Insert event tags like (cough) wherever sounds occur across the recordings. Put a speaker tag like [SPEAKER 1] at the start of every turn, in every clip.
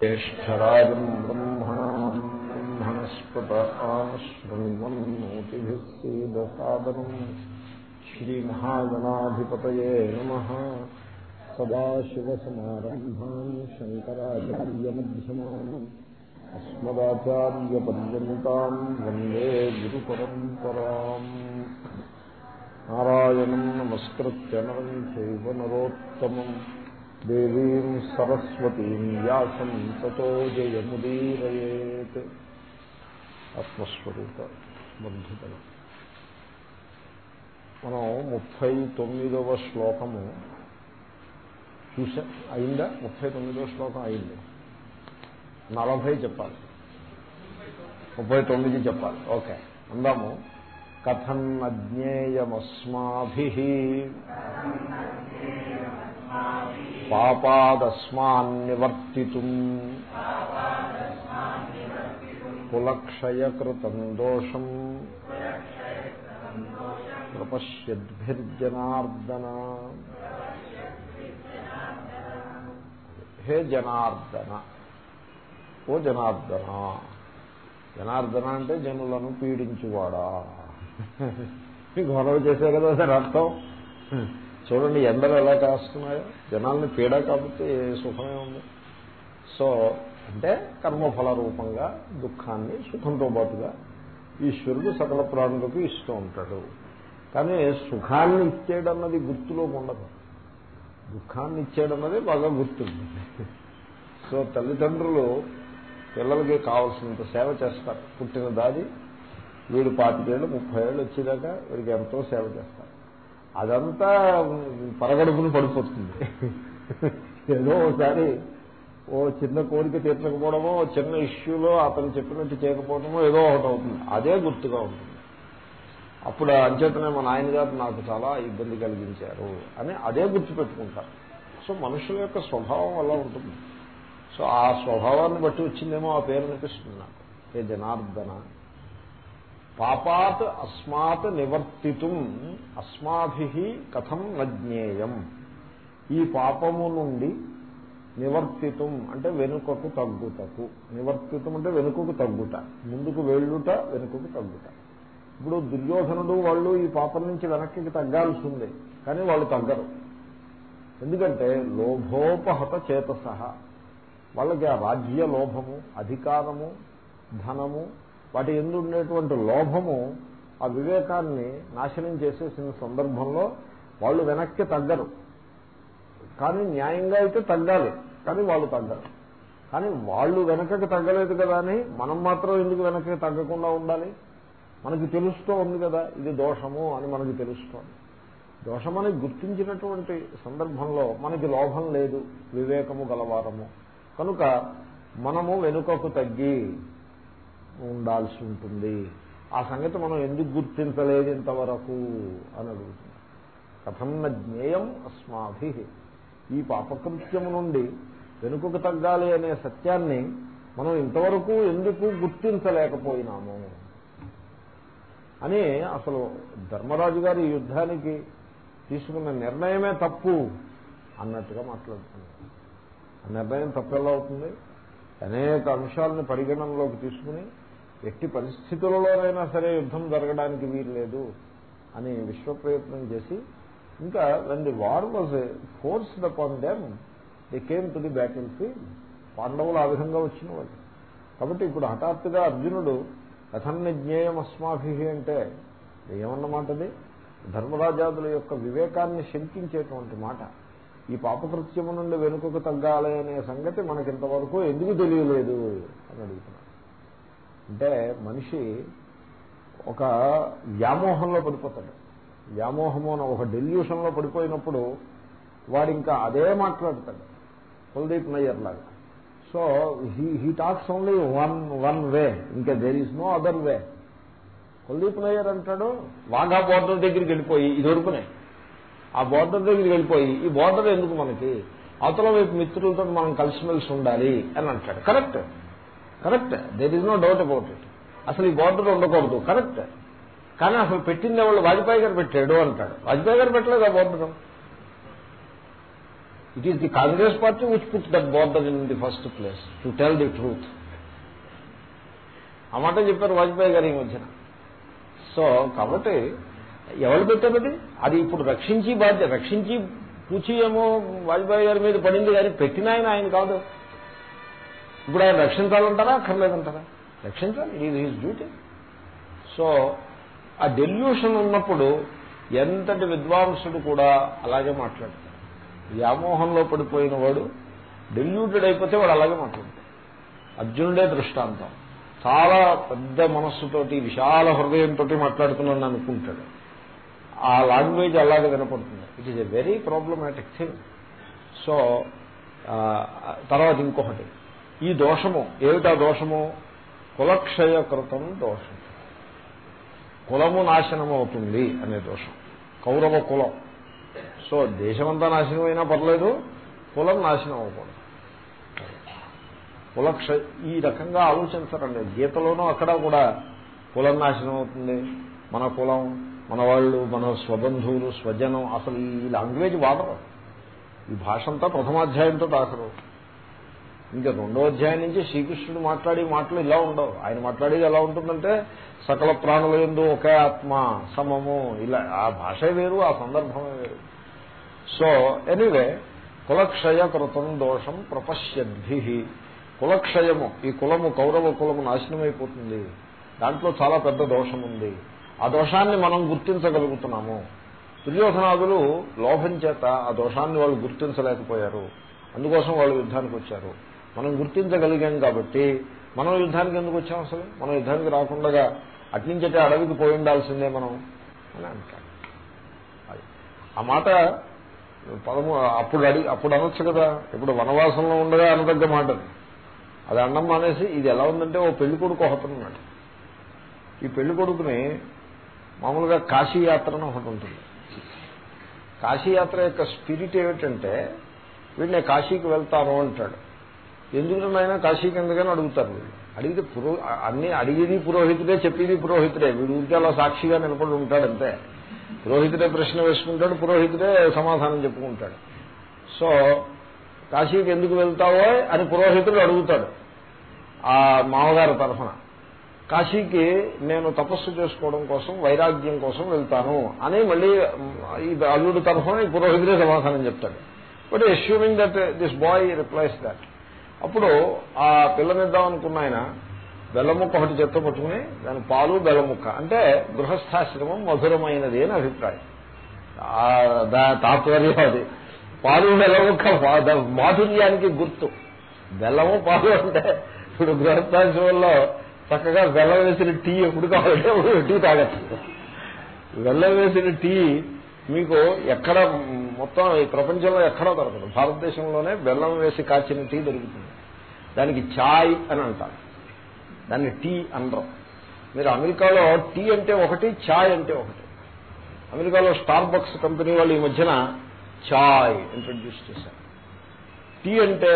[SPEAKER 1] ज्येष्ठराजम् ब्रह्मणाम् ब्रह्मणस्पत आमशृण्वन्नोतिभिः सीदसादनम् श्रीमहागणाधिपतये नमः सदाशिवसमारम्भाम् शङ्कराचार्यमध्यमानम् अस्मदाचार्यपर्यन्ताम् वन्दे गुरुपरम्पराम् नारायणम् नमस्कृत्य नरम् चैव नरोत्तमम् దేవీం సరస్వతీం వ్యాసం తతో జయముదీరయేత్. ఆత్మస్వరూప బంధుతనం. మనం ముప్పై తొమ్మిదవ శ్లోకము చూసా అయిందా? ముప్పై తొమ్మిదవ శ్లోకం అయింది. నలభై చెప్పాలి. ముప్పై తొమ్మిది చెప్పాలి. ఓకే. అందాము. కథం అజ్ఞేయమస్మాభి పాపాదస్మాన్నివర్తితు. కులక్షయకృతం దోషం. ప్రపశ్యద్భిర్జనార్దన. హే జనార్దన. ఓ జనార్దన. జనార్దన అంటే జనులను పీడించువాడా. (laughs) గొడవ చేసే కదా సార్ అర్థం. చూడండి ఎండలు ఎలా కాస్తున్నాయో. జనాల్ని పీడ కాబట్టి సుఖమే ఉంది. సో అంటే కర్మఫల రూపంగా దుఃఖాన్ని సుఖంతో పాటుగా ఈశ్వరుడు సకల ప్రాణులకు ఇస్తూ ఉంటాడు. కానీ సుఖాన్ని ఇచ్చేయడన్నది గుర్తులో ఉండదు. దుఃఖాన్ని ఇచ్చేయడన్నది బాగా గుర్తుంది. సో తల్లిదండ్రులు పిల్లలకి కావాల్సినంత సేవ చేస్తారు. పుట్టిన దాది వీడు పాతికేళ్ళు ముప్పై ఏళ్ళు వచ్చేదాకా వీడికి ఎంతో సేవ చేస్తారు. అదంతా పరగడుపుని పడిపోతుంది. ఏదో ఒకసారి ఓ చిన్న కోరిక తీర్చకపోవడమో చిన్న ఇష్యూలో అతను చెప్పినట్టు చేయకపోవడమో ఏదో ఒకటి అవుతుంది. అదే గుర్తుగా ఉంటుంది. అప్పుడు అంచేతనే మా నాయనగారు నాకు చాలా ఇబ్బంది కలిగించారు అని అదే గుర్తుపెట్టుకుంటారు. సో మనుషుల యొక్క స్వభావం వల్ల ఉంటుంది. సో ఆ స్వభావాన్ని బట్టి వచ్చిందేమో ఆ పేరు అనిపిస్తుంది నాకు. ఏ జనార్దన పాపాత్ అస్మాత్ నివర్తితుం అస్మాభి కథం నజ్ఞేయం. ఈ పాపము నుండి నివర్తితం అంటే వెనుకకు తగ్గుటకు. నివర్తితం అంటే వెనుకకు తగ్గుట. ముందుకు వెళ్ళుట వెనుకకు తగ్గుట. ఇప్పుడు దుర్యోధనుడు వాళ్ళు ఈ పాపం నుంచి వెనక్కి తగ్గాల్సి ఉంది కానీ వాళ్ళు తగ్గరు. ఎందుకంటే లోభోపహత చేతస వాళ్ళకి ఆ రాజ్య లోభము అధికారము ధనము వాటి ఎందు ఉండేటువంటి లోభము ఆ వివేకాన్ని నాశనం చేసేసిన సందర్భంలో వాళ్ళు వెనక్కి తగ్గరు. కానీ న్యాయంగా అయితే తగ్గాలి. కానీ వాళ్ళు తగ్గరు. కానీ వాళ్ళు వెనకకి తగ్గలేదు కదా అని మనం మాత్రం ఎందుకు వెనక్కి తగ్గకుండా ఉండాలి? మనకి తెలుస్తూ ఉంది కదా ఇది దోషము అని మనకి తెలుస్తోంది. దోషమని గుర్తించినటువంటి సందర్భంలో మనకి లోభం లేదు వివేకము గలవారము. కనుక మనము వెనుకకు తగ్గి ఉండాల్సి ఉంటుంది. ఆ సంగతి మనం ఎందుకు గుర్తించలేదు ఇంతవరకు? అని అడుగుతుంది. కథం జ్ఞేయం అస్మాభి. ఈ పాపకృత్యము నుండి వెనుకకు తగ్గాలి అనే సత్యాన్ని మనం ఇంతవరకు ఎందుకు గుర్తించలేకపోయినాము? అని అసలు ధర్మరాజు గారి యుద్ధానికి తీసుకున్న నిర్ణయమే తప్పు అన్నట్టుగా మాట్లాడుతున్నారు. ఆ నిర్ణయం తప్పు ఎలా అవుతుంది? అనేక అంశాలను పరిగణనలోకి తీసుకుని ఎట్టి పరిస్థితులలోనైనా సరే యుద్ధం జరగడానికి వీలు లేదు అని విశ్వ ప్రయత్నం చేసి ఇంకా when the war was forced upon them the came to the battlefield పాండవులు ఆ విధంగా వచ్చిన వాళ్ళు. కాబట్టి ఇప్పుడు హఠాత్తుగా అర్జునుడు కథన్న జ్ఞేయం అస్మాభి అంటే ఏమన్నమాటది? ధర్మరాజాదుల యొక్క వివేకాన్ని శంకించేటువంటి మాట. ఈ పాపకృత్యము నుండి వెనుకకు తగ్గాలి అనే సంగతి మనకింతవరకు ఎందుకు తెలియలేదు అని అడుగుతున్నాడు. అంటే మనిషి ఒక వ్యామోహంలో పడిపోతాడు. వ్యామోహము అని ఒక డెల్యూషన్లో పడిపోయినప్పుడు వాడు ఇంకా అదే మాట్లాడతాడు. కుల్దీప్ నయ్యర్ లాగా. So he he talks only one one way ఇంకా there is no other way Kuldip Nayar అంటాడు వాఘా బోర్డర్ దగ్గరికి వెళ్ళిపోయి ఇది వరకునే. ఆ బోర్డర్ దగ్గరికి వెళ్ళిపోయి ఈ బోర్డర్ ఎందుకు మనకి? అవతల వైపు మిత్రులతో మనం కలిసిమెలిసి ఉండాలి అని అంటాడు. Correct correct. There is no doubt about it అసలు ఈ బార్డర్ ఉండకూడదు. కరెక్ట్. కానీ అసలు పెట్టిందే వాళ్ళు వాజ్పేయి గారు పెట్టాడు అంటాడు. వాజ్పేయి గారు పెట్టలేదు ఆ border it is the Congress party which put that border in the first place to tell the truth ఆ మాట చెప్పారు వాజ్పేయి గారు ఈ మధ్యన. సో కాబట్టి ఎవరు పెట్టారు అది? అది ఇప్పుడు రక్షించి బాధ్యత రక్షించి పూచి ఏమో వాజ్పేయి గారి మీద పడింది కానీ పెట్టిన ఆయన ఆయన కాదు. ఇప్పుడు ఆయన రక్షించాలంటారా? అక్కర్లేదంటారా? రక్షించాలి. ఇది ఈజ్ డ్యూటీ సో ఆ డెల్యూషన్ ఉన్నప్పుడు ఎంతటి విద్వాంసుడు కూడా అలాగే మాట్లాడతాడు. వ్యామోహంలో పడిపోయిన వాడు డెల్యూటెడ్ అయిపోతే వాడు అలాగే మాట్లాడతాడు. అర్జునుడే దృష్టాంతం. చాలా పెద్ద మనస్సుతోటి విశాల హృదయంతో మాట్లాడుతున్నాను అనుకుంటాడు. ఆ లాంగ్వేజ్ అలాగే వినపడుతుంది. It is a very problematic thing so తర్వాత ఇంకొకటి. ఈ దోషము ఏమిటా దోషము? కులక్షయకృతం దోషం. కులము నాశనం అవుతుంది అనే దోషం. కౌరవ కులం. సో దేశమంతా నాశనం అయినా పర్లేదు కులం నాశనం అవ్వకూడదు కులక్ష ఈ రకంగా ఆలోచించరండి గీతలోనూ అక్కడ కూడా కులం నాశనం అవుతుంది మన కులం మన వాళ్ళు మన స్వబంధువులు స్వజనం అసలు ఈ లాంగ్వేజ్ వాడరు. ఈ భాష అంతా ప్రథమాధ్యాయంతో ఆఖరు ఇంకా రెండో అధ్యాయం నుంచి శ్రీకృష్ణుడు మాట్లాడే మాటలు ఇలా ఉండవు. ఆయన మాట్లాడేది ఎలా ఉంటుందంటే సకల ప్రాణుల ఎందు ఒకే ఆత్మ సమము. ఇలా ఆ భాష వేరు ఆ సందర్భమే వేరు. సో ఎనీవే కులక్షయ కృతం దోషం ప్రపశ్యద్భి. కులక్షయము ఈ కులము కౌరవ కులము నాశనమైపోతుంది. దాంట్లో చాలా పెద్ద దోషం ఉంది. ఆ దోషాన్ని మనం గుర్తించగలుగుతున్నాము. దుర్యోధనాదులు లోభం చేత ఆ దోషాన్ని వాళ్ళు గుర్తించలేకపోయారు. అందుకోసం వాళ్ళు యుద్ధానికి వచ్చారు. మనం గుర్తించగలిగాం కాబట్టి మనం యుద్ధానికి ఎందుకు వచ్చాం అసలు? మనం యుద్ధానికి రాకుండా అట్నుంచటే అడవికి పోయి ఉండాల్సిందే మనం అని అంటాడు ఆ మాట పదము అప్పుడు అడిగి అప్పుడు అనొచ్చు కదా. ఇప్పుడు వనవాసంలో ఉండగా అనదగ్గ మాట అది. అన్నం మానేసి ఇది ఎలా ఉందంటే ఓ పెళ్ళి కొడుకు ఒకతున్నాడు ఈ పెళ్ళి కొడుకుని మామూలుగా కాశీయాత్రను అని ఒకటి ఉంటుంది. కాశీయాత్ర యొక్క స్పిరిట్ ఏమిటంటే వీడిని కాశీకి వెళ్తాను అంటాడు. ఎందుకు ఆయన కాశీకి ఎందుకని అడుగుతారు. వీళ్ళు అడిగితే పురో అన్ని అడిగేది పురోహితుడే చెప్పేది పురోహితుడే. వీడు ఊరికే అలా సాక్షిగా నిలబడి ఉంటాడంతే పురోహితుడే ప్రశ్న వేసుకుంటాడు పురోహితుడే సమాధానం చెప్పుకుంటాడు. సో కాశీకి ఎందుకు వెళ్తావో అని పురోహితుడు అడుగుతాడు ఆ మామగారి తరఫున. కాశీకి నేను తపస్సు చేసుకోవడం కోసం వైరాగ్యం కోసం వెళ్తాను అని మళ్ళీ ఈ అల్లుడి తరఫున ఈ పురోహితుడే సమాధానం చెప్తాడు. But assuming that this boy replies that. అప్పుడు ఆ పిల్లనిద్దాం అనుకున్న ఆయన బెల్లముక్క ఒకటి చెత్త పట్టుకుని దాని పాలు బెల్లముక్క. అంటే గృహస్థాశ్రమం మధురమైనది అని అభిప్రాయం. తాత్పర్యం అది. పాలు బెల్లముక్క మాధుర్యానికి గుర్తు. బెల్లము పాలు అంటే ఇప్పుడు గృహస్థాశ్రమంలో చక్కగా బెల్లం వేసిన టీ ఎప్పుడు కావాలంటే టీ తాగచ్చు. బెల్లం వేసిన టీ మీకు ఎక్కడ మొత్తం ఈ ప్రపంచంలో ఎక్కడో దొరకదు. భారతదేశంలోనే బెల్లం వేసి కాచిన టీ దొరుకుతుంది. దానికి ఛాయ్ అని అంటారు. దాన్ని టీ అనరు మీరు అమెరికాలో టీ అంటే ఒకటి చాయ్ అంటే ఒకటి. అమెరికాలో స్టార్ బక్స్ కంపెనీ వాళ్ళు ఈ మధ్యన చాయ్ ఇంట్రడ్యూస్ చేశారు. టీ అంటే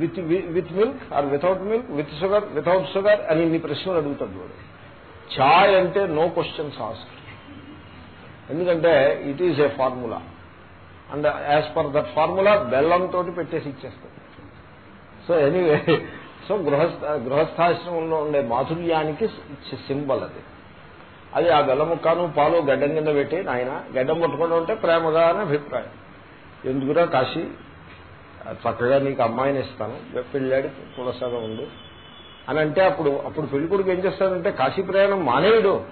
[SPEAKER 1] with with milk or without milk with sugar without sugar అని ఇన్ని ప్రశ్నలు అడుగుతాడు వాడు. చాయ్ అంటే నో క్వశ్చన్స్ ఆస్క్ ఎందుకంటే it is a formula and as per that formula బెల్లంతో పెట్టేసి ఇచ్చేస్తుంది. సో ఎనీవే సో గృహస్థ గృహస్థాశ్రమంలో ఉండే మాధుర్యానికి సింబల్ అది. అది ఆ బెల్లముక్కను పాలు గడ్డం కింద పెట్టి నాయన గడ్డం పట్టుకుంటూ ఉంటే ప్రేమగా అని అభిప్రాయం. ఎందుకురా కాశీ? చక్కగా నీకు అమ్మాయిని ఇస్తాను. పెళ్ళాడి కులసగా ఉండు అని అంటే అప్పుడు అప్పుడు పెళ్ళి కొడుకు ఏం చేస్తాడంటే కాశీ ప్రయాణం మానేయుడు.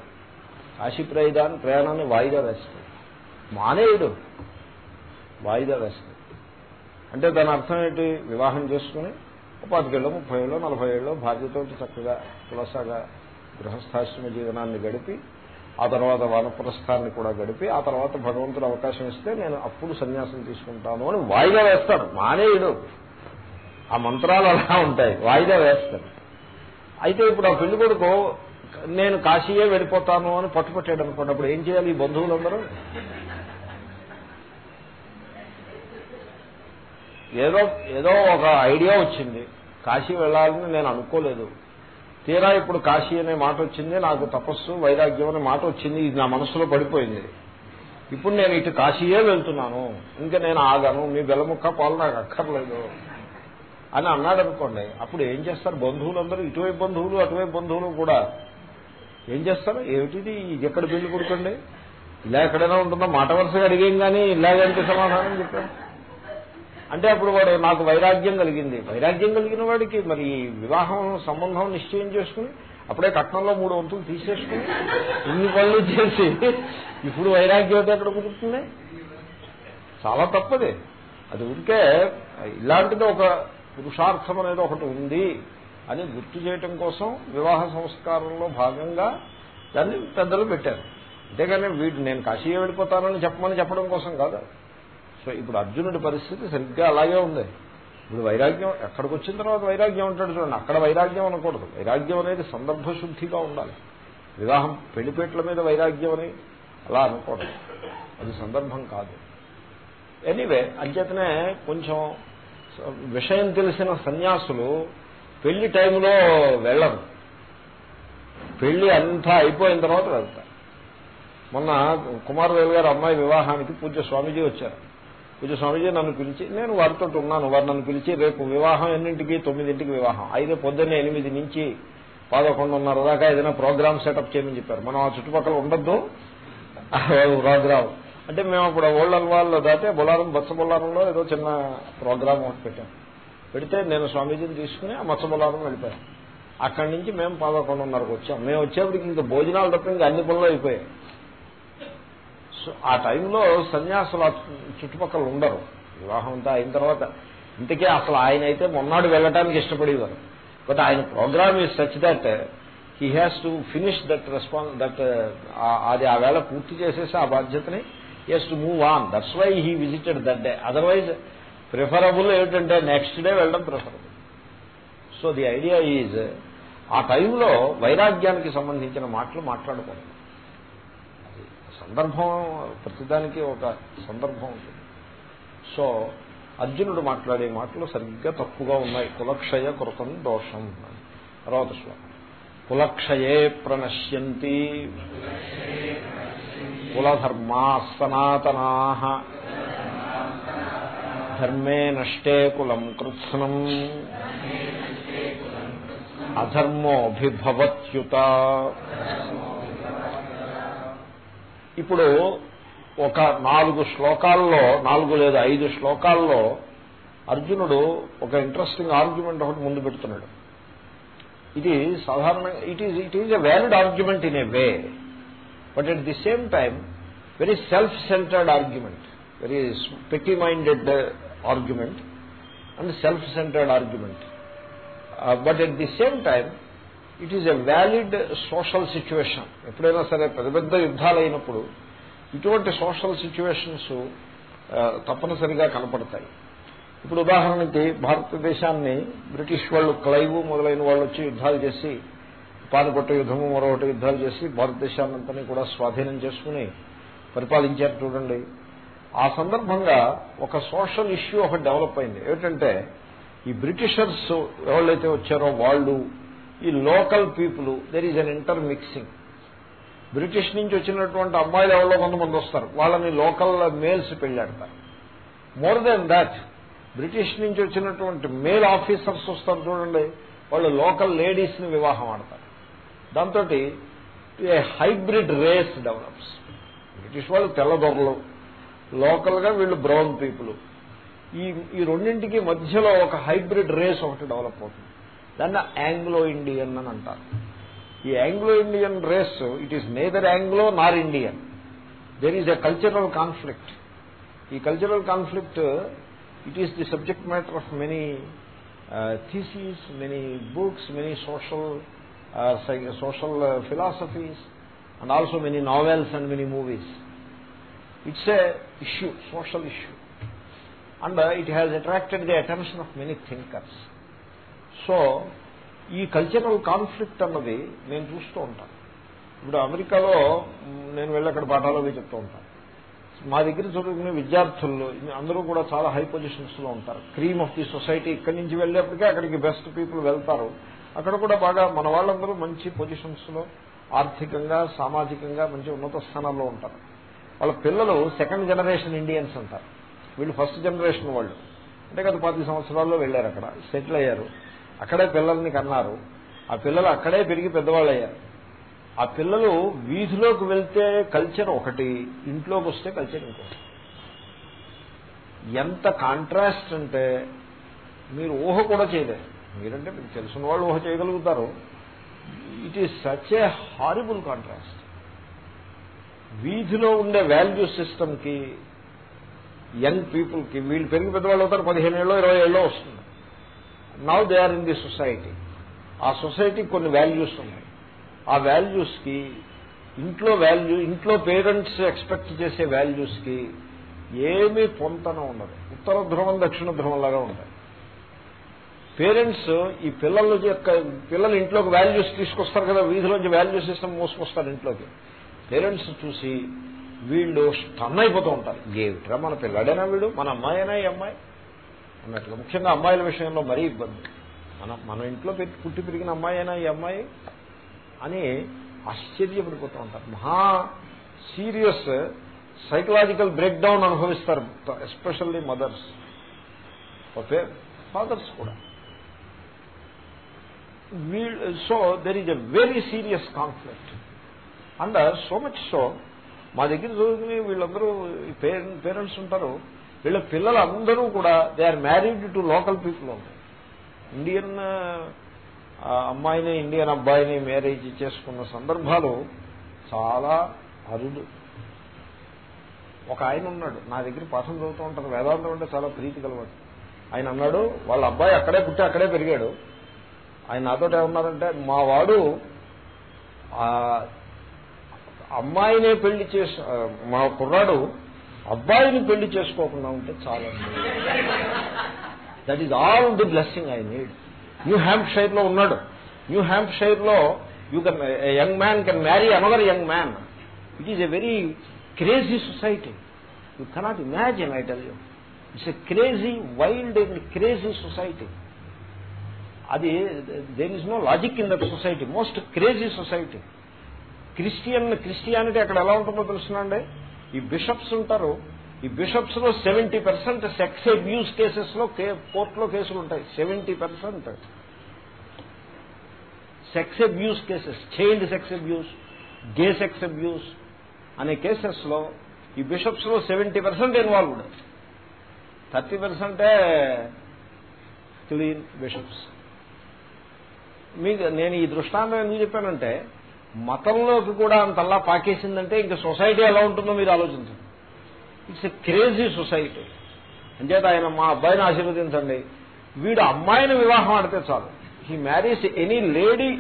[SPEAKER 1] కాశీ ప్రయాణాన్ని ప్రయాణాన్ని వాయిదా వేస్తాడు. మానేయుడు. వాయిదా వేస్తుంది అంటే దాని అర్థం ఏంటి? వివాహం చేసుకుని పాతికేళ్ళు ముప్పై ఏళ్ళు నలభై ఏళ్ళు భార్యతో చక్కగా కులసగా గృహస్థాశ్రమ జీవనాన్ని గడిపి ఆ తర్వాత వానపురస్థాన్ని కూడా గడిపి ఆ తర్వాత భగవంతుడు అవకాశం ఇస్తే నేను అప్పుడు సన్యాసం తీసుకుంటాను అని వాయిదా వేస్తాడు. మానేయుడు. ఆ మంత్రాలు అలా ఉంటాయి. వాయిదా వేస్తాడు. అయితే ఇప్పుడు ఆ పెళ్ళి కొడుకు నేను కాశీయే వెళ్ళిపోతాను అని పట్టుపట్టాడు అనుకోండి అప్పుడు ఏం చేయాలి ఈ బంధువులందరూ? ఏదో ఏదో ఒక ఐడియా వచ్చింది. కాశీ వెళ్ళాలని నేను అనుకోలేదు. తీరా ఇప్పుడు కాశీ అనే మాట వచ్చింది నాకు తపస్సు వైరాగ్యం అనే మాట వచ్చింది ఇది నా మనసులో పడిపోయింది. ఇప్పుడు నేను ఇటు కాశీయే వెళ్తున్నాను. ఇంకా నేను ఆగాను మీ బెల్లముక్క పాలు నాకు అక్కర్లేదు అని అన్నాడు అనుకోండి. అప్పుడు ఏం చేస్తారు బంధువులందరూ? ఇటువైపు బంధువులు అటువైపు బంధువులు కూడా ఏం చేస్తారు? ఏమిటిది? ఇది ఎక్కడ పెళ్ళి కొడుకండి? ఇలా ఎక్కడైనా ఉంటుందో మాట వరుసగా అడిగేం కానీ ఇలాగంటే సమాధానం చెప్పాను అంటే అప్పుడు వాడు నాకు వైరాగ్యం కలిగింది. వైరాగ్యం కలిగిన వాడికి మరి వివాహం సంబంధం నిశ్చయం చేసుకుని అప్పుడే కట్నంలో మూడు వంతులు తీసేసుకుని ఇన్ని పనులు చేసి ఇప్పుడు వైరాగ్యం అయితే ఎక్కడ కుదురుతుంది? చాలా తప్పది. అది ఉంటే ఇలాంటిది ఒక పురుషార్థం అనేది ఒకటి ఉంది అని గుర్తు చేయటం కోసం వివాహ సంస్కారంలో భాగంగా దాన్ని పెద్దలు పెట్టారు. అంతేగాని వీటిని నేను కాశీ వెళ్ళిపోతానని చెప్పమని చెప్పడం కోసం కాదు. సో ఇప్పుడు అర్జునుడి పరిస్థితి సరిగ్గా అలాగే ఉంది. ఇప్పుడు వైరాగ్యం ఎక్కడికి వచ్చిన తర్వాత వైరాగ్యం ఉంటాడు చూడండి. అక్కడ వైరాగ్యం అనకూడదు. వైరాగ్యం అనేది సందర్భశుద్ధిగా ఉండాలి. వివాహం పెళ్ళిపేట్ల మీద వైరాగ్యం అని అలా అనకూడదు. అది సందర్భం కాదు. ఎనీవే అంచేతనే కొంచెం విషయం తెలిసిన సన్యాసులు పెళ్ళి టైంలో వెళ్ళరు. పెళ్ళి అంతా అయిపోయిన తర్వాత వెళ్తారు. మొన్న కుమారవేలు గారు అమ్మాయి వివాహానికి పూజ స్వామీజీ వచ్చారు. పూజ స్వామిజీ నన్ను పిలిచి నేను వారితో ఉన్నాను వారు నన్ను పిలిచి రేపు వివాహం ఎన్నింటికి? తొమ్మిదింటికి వివాహం. అయితే పొద్దున్నే ఎనిమిది నుంచి పదకొండున్నర దాకా ఏదైనా ప్రోగ్రామ్ సెటప్ చేయమని చెప్పారు. మనం ఆ చుట్టుపక్కల ఉండొద్దు. ప్రోగ్రామ్. అంటే మేము అప్పుడు ఓళ్ళ వాళ్ళు దాటే బొలారం బత్స బొల్లారంలో ఏదో చిన్న ప్రోగ్రామ్ ఒకటి పెట్టాం. పెడితే నేను స్వామీజీని తీసుకుని ఆ మత్స బొలారం వెళ్ళిపోయాను. అక్కడి నుంచి మేము పదకొండున్నరకు వచ్చాం. మేము వచ్చేప్పటికి ఇంకా భోజనాలు తప్ప ఇంకా అన్ని పనులు అయిపోయాయి. సో ఆ టైంలో సన్యాసులు చుట్టుపక్కల ఉండరు. వివాహం అంతా అయిన తర్వాత ఇంతకే అసలు ఆయన అయితే మొన్నాడు వెళ్ళటానికి ఇష్టపడేవారు. బట్ ఆయన programme is such that he has to finish that response that అది ఆ వేళ పూర్తి చేసేసి ఆ బాధ్యతని he's to move on that's why he visited that day otherwise preferable ఏమిటంటే నెక్స్ట్ డే వెళ్ళడం preferable so the idea is ఆ టైంలో వైరాగ్యానికి సంబంధించిన మాటలు మాట్లాడకూడదు సందర్భం ప్రతిదానికి ఒక సందర్భం ఉంటుంది. సో అర్జునుడు మాట్లాడే మాటలు సరిగ్గా తప్పుగా ఉన్నాయి. కులక్షయ కృతం దోషం తర్వాత శ్లోకం. కులక్షయే ప్రణశ్యంతి. కులధర్మా సనాతనా ధర్మే నష్టే కులం కృత్స్నం. అధర్మోభిభవత్యుత. ఇప్పుడు ఒక నాలుగు శ్లోకాల్లో నాలుగు లేదా ఐదు శ్లోకాల్లో అర్జునుడు ఒక ఇంట్రెస్టింగ్ ఆర్గ్యుమెంట్ ఒకటి ముందు పెడుతున్నాడు. ఇది సాధారణంగా it is it is a valid argument in a way but at the same time very self centred argument very petty minded argument and self centred argument but at the same time it is a valid social situation ఎప్పుడైనా సరే పెద్ద పెద్ద యుద్ధాలు అయినప్పుడు ఇటువంటి social situations uh, తప్పనిసరిగా కనపడతాయి. ఇప్పుడు ఉదాహరణకి భారతదేశాన్ని బ్రిటిష్ వాళ్ళు క్లైవ్ మొదలైన వాళ్ళు వచ్చి యుద్ధాలు చేసి పానిపట్ట యుద్ధము మరొకటి యుద్ధాలు చేసి భారతదేశాన్నంతని కూడా స్వాధీనం చేసుకుని పరిపాలించారు చూడండి. ఆ సందర్భంగా ఒక సోషల్ ఇష్యూ ఒకటి డెవలప్ అయింది. ఏమిటంటే ఈ బ్రిటిషర్స్ ఎవరైతే వచ్చారో వాళ్ళు ఈ local people there is an intermixing British నుంచి వచ్చినటువంటి అమ్మాయిలు ఎవరో కొంతమంది వస్తారు. వాళ్ళని లోకల్ మేల్స్ పెళ్ళాడతారు. మోర్ దెన్ దాట్ బ్రిటిష్ నుంచి వచ్చినటువంటి మేల్ ఆఫీసర్స్ వస్తారు చూడండి. వాళ్ళు లోకల్ లేడీస్ని వివాహం ఆడతారు. దాంతో a hybrid race develops. British వాళ్ళు తెల్లదొరలు. లోకల్గా వీళ్ళు బ్రౌన్ పీపుల్. ఈ ఈ రెండింటికి మధ్యలో ఒక హైబ్రిడ్ రేస్ ఒకటి డెవలప్ అవుతుంది. దాన్ని ఆంగ్లో ఇండియన్ అని అంటారు. ఈ Anglo Indian race it is neither Anglo nor Indian there is a cultural conflict ఈ cultural conflict it is the subject matter of many theses many books many social social philosophies and also many novels and many movies it's a issue social issue and it has attracted the attention of many thinkers so ఈ cultural conflict అన్నది నేను చూస్తూ ఉంటాను ఇప్పుడు అమెరికాలో నేను వెళ్ళి అక్కడ పాఠాలు అవి చెప్తూ ఉంటాను మా దగ్గర చదువుకునే విద్యార్థుల్లో అందరూ కూడా చాలా హై పొజిషన్స్లో ఉంటారు. క్రీమ్ ఆఫ్ ది సొసైటీ ఇక్కడి నుంచి వెళ్ళేప్పటికే అక్కడికి బెస్ట్ పీపుల్ వెళ్తారు. అక్కడ కూడా బాగా మన వాళ్ళందరూ మంచి పొజిషన్స్లో ఆర్థికంగా సామాజికంగా మంచి ఉన్నత స్థానాల్లో ఉంటారు. వాళ్ళ పిల్లలు సెకండ్ జనరేషన్ ఇండియన్స్ అంటారు. వీళ్ళు ఫస్ట్ జనరేషన్ వాళ్ళు. అంటే గత పది సంవత్సరాల్లో వెళ్ళారు అక్కడ. సెటిల్ అయ్యారు. అక్కడే పిల్లల్ని కన్నారు. ఆ పిల్లలు అక్కడే పెరిగి పెద్దవాళ్ళు అయ్యారు ఆ పిల్లలు వీధిలోకి వెళ్తే కల్చర్ ఒకటి ఇంట్లోకి వస్తే కల్చర్ ఇంకోటి. ఎంత కాంట్రాస్ట్ అంటే మీరు ఊహ కూడా చేయలేరు. మీరంటే మీకు తెలిసిన వాళ్ళు ఊహ చేయగలుగుతారు. It is such a horrible contrast వీధిలో ఉండే వాల్యూ సిస్టమ్కి యంగ్ పీపుల్కి వీళ్ళు పెరిగి పెద్దవాళ్ళు అవుతారు పదిహేను ఏళ్ళో ఇరవై ఏళ్ళో వస్తుంది. Now they are in the society ఆ సొసైటీకి కొన్ని వాల్యూస్ ఉన్నాయి. ఆ వాల్యూస్కి ఇంట్లో వాల్యూ ఇంట్లో పేరెంట్స్ ఎక్స్పెక్ట్ చేసే వాల్యూస్కి ఏమీ పొంతన ఉండదు. ఉత్తర ధ్రువం దక్షిణ ధ్రువం లాగా ఉంటాయి పేరెంట్స్ ఈ పిల్లల యొక్క పిల్లలు ఇంట్లోకి వాల్యూస్ తీసుకొస్తారు కదా వీధిలోంచి వాల్యూ సిస్టమ్ మోసుకొస్తారు ఇంట్లోకి. పేరెంట్స్ చూసి వీళ్ళు స్టన్ అయిపోతూ ఉంటారు. ఏమిట్రా మన పిల్లడైనా వీడు? మన అమ్మాయినా ఈ అమ్మాయి? అన్నట్లు ముఖ్యంగా అమ్మాయిల విషయంలో మరీ ఇబ్బంది. మన మన ఇంట్లో పెట్టి పుట్టి పెరిగిన అమ్మాయి అయినా ఈ అమ్మాయి అని ఆశ్చర్యపడిపోతూ ఉంటారు. మహా సీరియస్ సైకలాజికల్ బ్రేక్ డౌన్ అనుభవిస్తారు ఎస్పెషల్లీ మదర్స్. ఓకే? ఫాదర్స్ కూడా. So there is a very serious conflict and so much so మా దగ్గర చదువుకుని వీళ్ళందరూ పేరెంట్స్ ఉంటారు వీళ్ళ పిల్లలందరూ కూడా they are married to local people ఉంటాయి ఇండియన్ అమ్మాయిని ఇండియన్ అబ్బాయిని మ్యారేజ్ చేసుకున్న సందర్భాలు చాలా అరుదు. ఒక ఆయన ఉన్నాడు నా దగ్గర పాఠం చదువుతూ ఉంటారు వేదాంతం అంటే చాలా ప్రీతి కలవాడు ఆయన అన్నాడు వాళ్ళ అబ్బాయి అక్కడే పుట్టి అక్కడే పెరిగాడు. ఆయన నాతో ఏమన్నారంటే మా వాడు అమ్మాయినే పెళ్ళి చేసి మా కుర్రాడు అబ్బాయిని పెళ్ళి చేసుకోకుండా ఉంటే చాలా that is all the blessing I need New హ్యాంప్షైర్లో ఉన్నాడు. New హ్యాంప్షైర్లో you can young man can marry another young man it is a very crazy society you cannot imagine I tell you it's a crazy wild and crazy society అది there is no logic in that society most crazy society Christian Christianity అక్కడ ఎలా ఉంటుందో తెలుసునండి? ఈ bishops ఉంటారు. ఈ బిషప్స్లో seventy percent sex abuse కేసెస్లో కోర్టులో కేసులు ఉంటాయి. Seventy percent sex abuse cases child sex abuse gay sex abuse అనే కేసెస్లో ఈ బిషప్స్లో సెవెంటీ పర్సెంట్ ఇన్వాల్వ్డ్ థర్టీ పర్సెంటే క్లీన్ బిషప్స్ మీకు నేను ఈ దృష్టాంతం ఎందుకు చెప్పానంటే మతంలోకి కూడా అంతల్లా పాకేసిందంటే ఇంకా సొసైటీ ఎలా ఉంటుందో మీరు ఆలోచించండి. ఇట్స్ ఎ క్రేజీ సొసైటీ అంచేత ఆయన మా అబ్బాయిని ఆశీర్వదించండి. వీడు అమ్మాయిని వివాహం ఆడితే చాలు. He marries any lady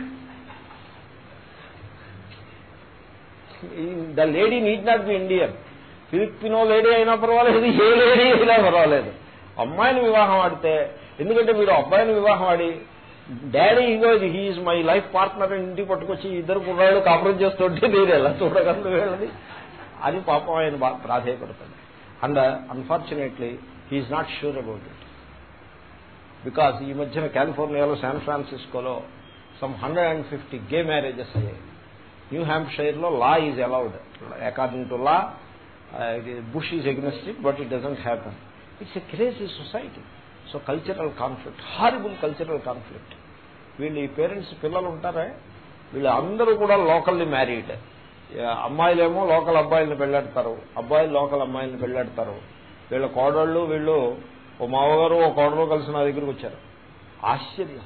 [SPEAKER 1] the lady need not be Indian Filipino lady అయినా పర్వాలేదు ఏ లేడీ అయినా పర్వాలేదు. అమ్మాయిని వివాహం ఆడితే ఎందుకంటే వీడు అబ్బాయిని వివాహం ఆడి డాడీ ఇగో హీఈస్ మై లైఫ్ పార్ట్నర్ ఇంటికి పట్టుకొచ్చి ఇద్దరు కుర్రాళ్ళు కాపురం చేస్తుంటే నేను ఎలా చూడగలను వీళ్ళని? అది పాపం ఆయన ప్రాధాయపడుతుంది. And unfortunately he's not sure about it because ఈ మధ్యన కాలిఫోర్నియాలో San ఫ్రాన్సిస్కోలో some hundred and fifty gay marriages అయ్యాయి. New హ్యాంప్షైర్లో law is allowed according to law Bush is against it but it doesn't happen it's a crazy society so cultural conflict horrible cultural conflict వీళ్ళు ఈ parents పిల్లలు ఉంటారే వీళ్ళు అందరూ కూడా locally married అమ్మాయిలేమో local అబ్బాయిల్ని పెళ్ళాడతారు అబ్బాయిలు లోకల్ అమ్మాయిల్ని పెళ్ళాడతారు. వీళ్ళ కోడళ్ళు వీళ్ళు ఓ మావగారు ఓ కోడలు కలిసి నా దగ్గరికి వచ్చారు. ఆశ్చర్యం.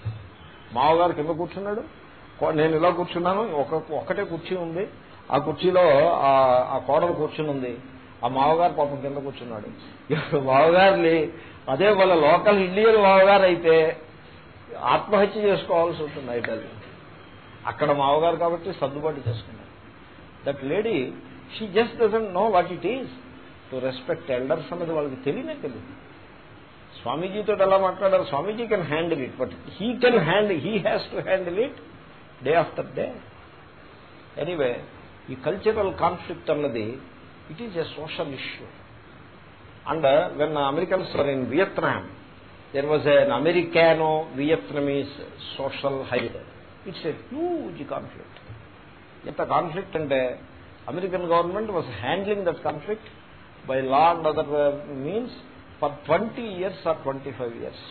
[SPEAKER 1] మావగారు కింద కూర్చున్నాడు. నేను ఇలా కూర్చున్నాను ఒక ఒక్కటే కుర్చీ ఉంది. ఆ కుర్చీలో ఆ కోడలు కూర్చుని ఉంది ఆ మావగారు పాపం కింద కూర్చున్నాడు. (laughs) మావగారిని అదే వాళ్ళ లోకల్ ఇండియన్ మావగారు అయితే ఆత్మహత్య చేసుకోవాల్సి ఉంటుంది అయితే అక్కడ మావగారు కాబట్టి సర్దుబాటు చేసుకున్నారు. That lady she just doesn't know what it is to respect elders అన్నది వాళ్ళకి తెలియనే తెలియదు. స్వామీజీతో ఎలా మాట్లాడారు Swamiji can handle it but he can handle he has to handle it day after day anyway ఈ కల్చరల్ కాన్ఫ్లిక్ట్ అన్నది it is a social issue and when Americans were in Vietnam there was an Americano Vietnamese social hide it's a huge conflict ఎంత conflict అంటే American government was handling that conflict by law and other means for twenty years or twenty five years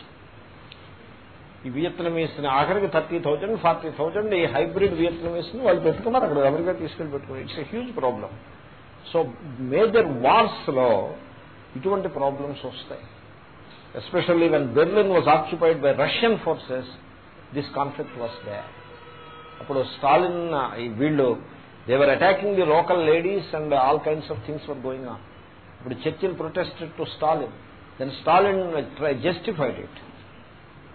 [SPEAKER 1] ఈ వియత్నమీస్ని ఆఖరికి thirty thousand forty thousand ఈ hybrid వియత్నమీస్ని వాళ్ళు పెట్టుకున్నారు. అక్కడ అమెరికా తీసుకెళ్ళి పెట్టుకున్నారు. It's a huge problem so major వార్స్లో ఇటువంటి ప్రాబ్లమ్స్ వస్తాయి. Especially when Berlin was occupied by Russian forces this conflict was they అప్పుడు స్టాలిన్ వీళ్ళు they were attacking the local ladies and all kinds of things were going on ఇప్పుడు Churchill protested to Stalin then Stalin justified it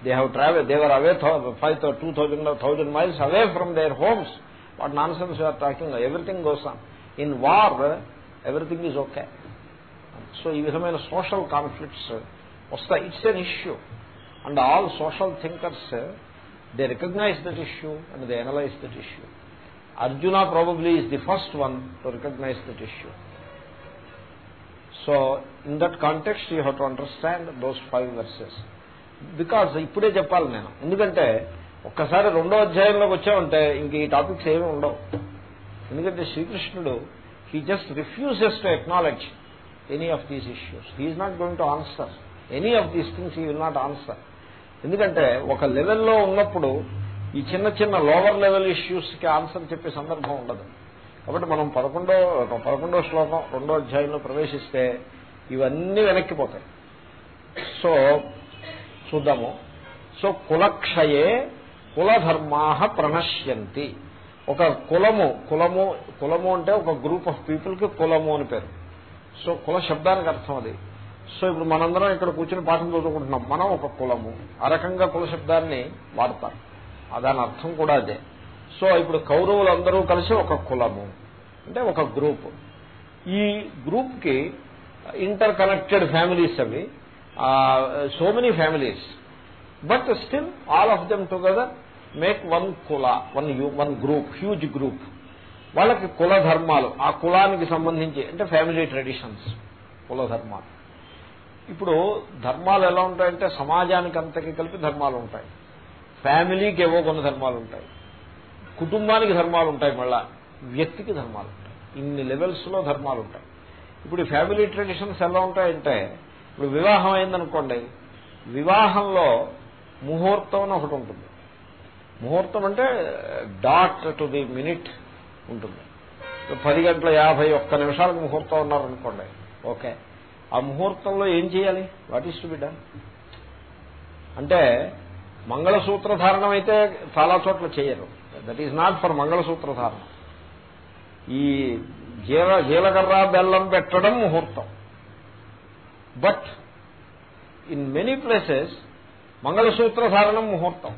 [SPEAKER 1] they have travel they were away five two thousand thousand miles away from their homes what nonsense are talking everything goes on in war everything is okay so ఈ విధమైన social conflicts వస్తాయి. It's an issue and all social thinkers they recognise that issue and they analyse that issue Arjuna probably is the first one to recognise that issue so in that context you have to understand those five verses because ఇప్పుడే చెప్పాలి నేను. ఎందుకంటే ఒక్కసారి రెండో అధ్యాయంలోకి వచ్చామంటే ఇంక ఈ topics ఏమి ఉండవు. ఎందుకంటే శ్రీకృష్ణుడు he just refuses to acknowledge any of these issues he's not going to answer any of these things he will not answer ఎందుకంటే ఒక లెవెల్లో ఉన్నప్పుడు ఈ చిన్న చిన్న లోవర్ లెవెల్ ఇష్యూస్కి ఆన్సర్ చెప్పే సందర్భం ఉండదు. కాబట్టి మనం పదకొండో పదకొండో శ్లోకం రెండో అధ్యాయంలో ప్రవేశిస్తే ఇవన్నీ వెనక్కిపోతాయి. సో చూద్దాము. సో కులక్షయే కులధర్మా ప్రణశ్యంతి. ఒక కులము కులము కులము అంటే ఒక గ్రూప్ ఆఫ్ పీపుల్కి కులము అని పేరు. సో కుల శబ్దానికి అర్థం అది. సో ఇప్పుడు మనందరం ఇక్కడ కూర్చుని పాఠం చదువుకుంటున్నాం. మనం ఒక కులము. ఆ రకంగా కుల శబ్దాన్ని వాడతారు. దాని అర్థం కూడా అదే. సో ఇప్పుడు కౌరవులందరూ కలిసి ఒక కులము అంటే ఒక గ్రూప్. ఈ గ్రూప్కి ఇంటర్ కనెక్టెడ్ ఫ్యామిలీస్ అవి. So many families. But still all of them together make one kula one one group huge group. వాళ్ళకి కుల ధర్మాలు ఆ కులానికి సంబంధించి అంటే ఫ్యామిలీ ట్రెడిషన్స్ కుల ధర్మాలు. ఇప్పుడు ధర్మాలు ఎలా ఉంటాయంటే సమాజానికి అంతకి కలిపి ధర్మాలు ఉంటాయి. ఫ్యామిలీకి ఏవో కొన్ని ధర్మాలు ఉంటాయి. కుటుంబానికి ధర్మాలు ఉంటాయి మళ్ళా. వ్యక్తికి ధర్మాలు ఉంటాయి. ఇన్ని లెవెల్స్లో ధర్మాలు ఉంటాయి. ఇప్పుడు ఫ్యామిలీ ట్రెడిషన్స్ ఎలా ఉంటాయంటే ఇప్పుడు వివాహం అయిందనుకోండి వివాహంలో ముహూర్తం అని ఒకటి ఉంటుంది. ముహూర్తం అంటే డాట్ టు ది మినిట్ ఉంటుంది. పది గంటల యాభై ఒక్క నిమిషాలకు ముహూర్తం ఉన్నారనుకోండి. ఓకే. ఆ ముహూర్తంలో ఏం చేయాలి? What is to be done అంటే మంగళసూత్ర ధారణం అయితే చాలా చోట్ల చేయరు. దట్ ఈజ్ నాట్ ఫర్ మంగళసూత్ర ధారణం ఈ జీల జీలకర్ర బెల్లం పెట్టడం ముహూర్తం. బట్ ఇన్ మెనీ ప్లేసెస్ మంగళసూత్ర ధారణం ముహూర్తం.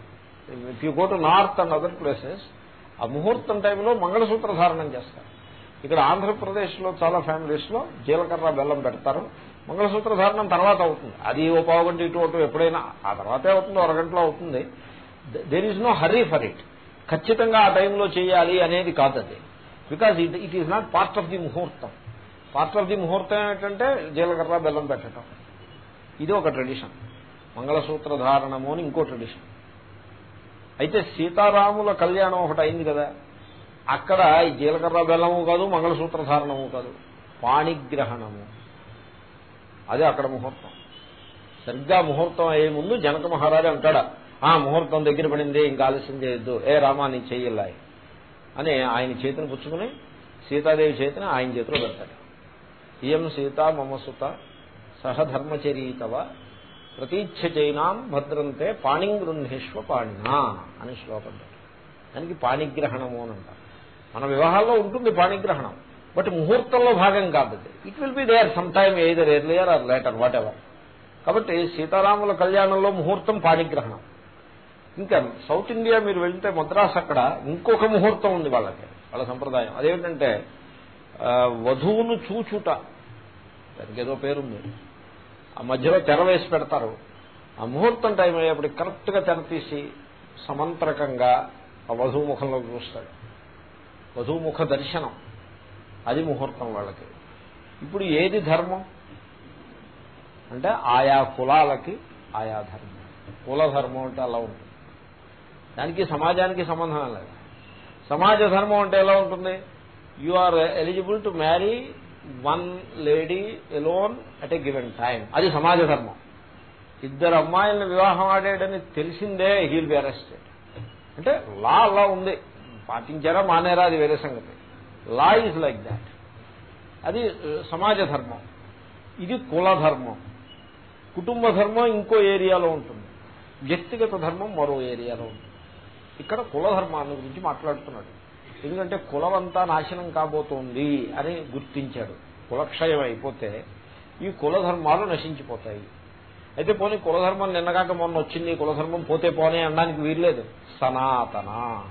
[SPEAKER 1] If you go to north and other places ఆ ముహూర్తం టైంలో మంగళసూత్ర ధారణం చేస్తారు. ఇక్కడ ఆంధ్రప్రదేశ్లో చాలా ఫ్యామిలీస్లో జీలకర్ర బెల్లం పెడతారు. మంగళసూత్ర ధారణం తర్వాత అవుతుంది. అది ఓ పావు గంట ఇటు అటు ఎప్పుడైనా ఆ తర్వాతే అవుతుంది అరగంటలో అవుతుంది. There is no hurry for it ఖచ్చితంగా ఆ టైంలో చేయాలి అనేది కాదది. Because it it is not part of the muhurtam. Part of the muhurtam ఏంటంటే జీలకర్ర బెల్లం పెట్టడం. ఇది ఒక ట్రెడిషన్ మంగళసూత్ర ధారణము అని ఇంకో ట్రెడిషన్ అయితే సీతారాముల కళ్యాణం ఒకటి అయింది కదా. అక్కడ జీలకర్ర బెల్లము కాదు మంగళసూత్ర ధారణము కాదు. పాణిగ్రహణము. అదే అక్కడ ముహూర్తం. సరిగ్గా ముహూర్తం అయ్యే ముందు జనక మహారాజు అంటాడా ఆ ముహూర్తం దగ్గర పడింది ఇంకా ఆలస్యం చేయొద్దు. ఏ రామా నీ చెయ్యల్లాయి అని ఆయన చేతిని పుచ్చుకుని సీతాదేవి చేతిని ఆయన చేతిలో పెడతాడు. ఇయం సీత మమ సుత సహధర్మచరీతవ ప్రతీచ్ఛ చైనాం భద్రంతే పాణింగృహేశ్వ పాణినా అని శ్లోకం దానికి పాణిగ్రహణము అని అంటారు. మన వివాహాల్లో ఉంటుంది పాణిగ్రహణం బట్ ముహూర్తంలో భాగం కాదు it will be there some time either earlier or later whatever కాబట్టి సీతారాముల కళ్యాణంలో ముహూర్తం పాణిగ్రహణం. ఇంకా సౌత్ ఇండియా మీరు వెళ్తే మద్రాస్ అక్కడ ఇంకొక ముహూర్తం ఉంది వాళ్ళకి వాళ్ళ సంప్రదాయం. అదేమిటంటే వధువును చూచుట. దానికి ఏదో పేరుంది. ఆ మధ్యలో తెర వేసి పెడతారు. ఆ ముహూర్తం టైం అయ్యేప్పటికి కరెక్ట్గా తెర తీసి సమంత్రకంగా ఆ వధుముఖంలో చూస్తాడు. వధుముఖ దర్శనం. అది ముహూర్తం వాళ్ళకి. ఇప్పుడు ఏది ధర్మం? అంటే ఆయా కులాలకి ఆయా ధర్మం. కుల ధర్మం అంటే అలా ఉంటుంది. దానికి సమాజానికి సంబంధం లేదు. సమాజ ధర్మం అంటే ఎలా ఉంటుంది? You are eligible to marry one lady alone at a given time అది సమాజ ధర్మం. ఇద్దరు అమ్మాయిలను వివాహం ఆడేటని తెలిసిందే హీల్ బి అరెస్టెడ్. అంటే లా అలా ఉంది. పాటించారా మానేరా అది వేరే సంగతి. Law is like that. అది సమాజ ధర్మం. ఇది కుల ధర్మం. కుటుంబ ధర్మం ఇంకో ఏరియాలో ఉంటుంది. వ్యక్తిగత ధర్మం మరో ఏరియాలో ఉంటుంది. ఇక్కడ కుల ధర్మాన్ని గురించి మాట్లాడుతున్నాడు. ఎందుకంటే కులమంతా నాశనం కాబోతోంది అని గుర్తించాడు. కులక్షయం అయిపోతే ఈ కులధర్మాలు నశించిపోతాయి. అయితే పోనీ కులధర్మం నిన్నగాక మొన్న వచ్చింది కులధర్మం పోతే పోనే అనడానికి వీల్లేదు. సనాతన.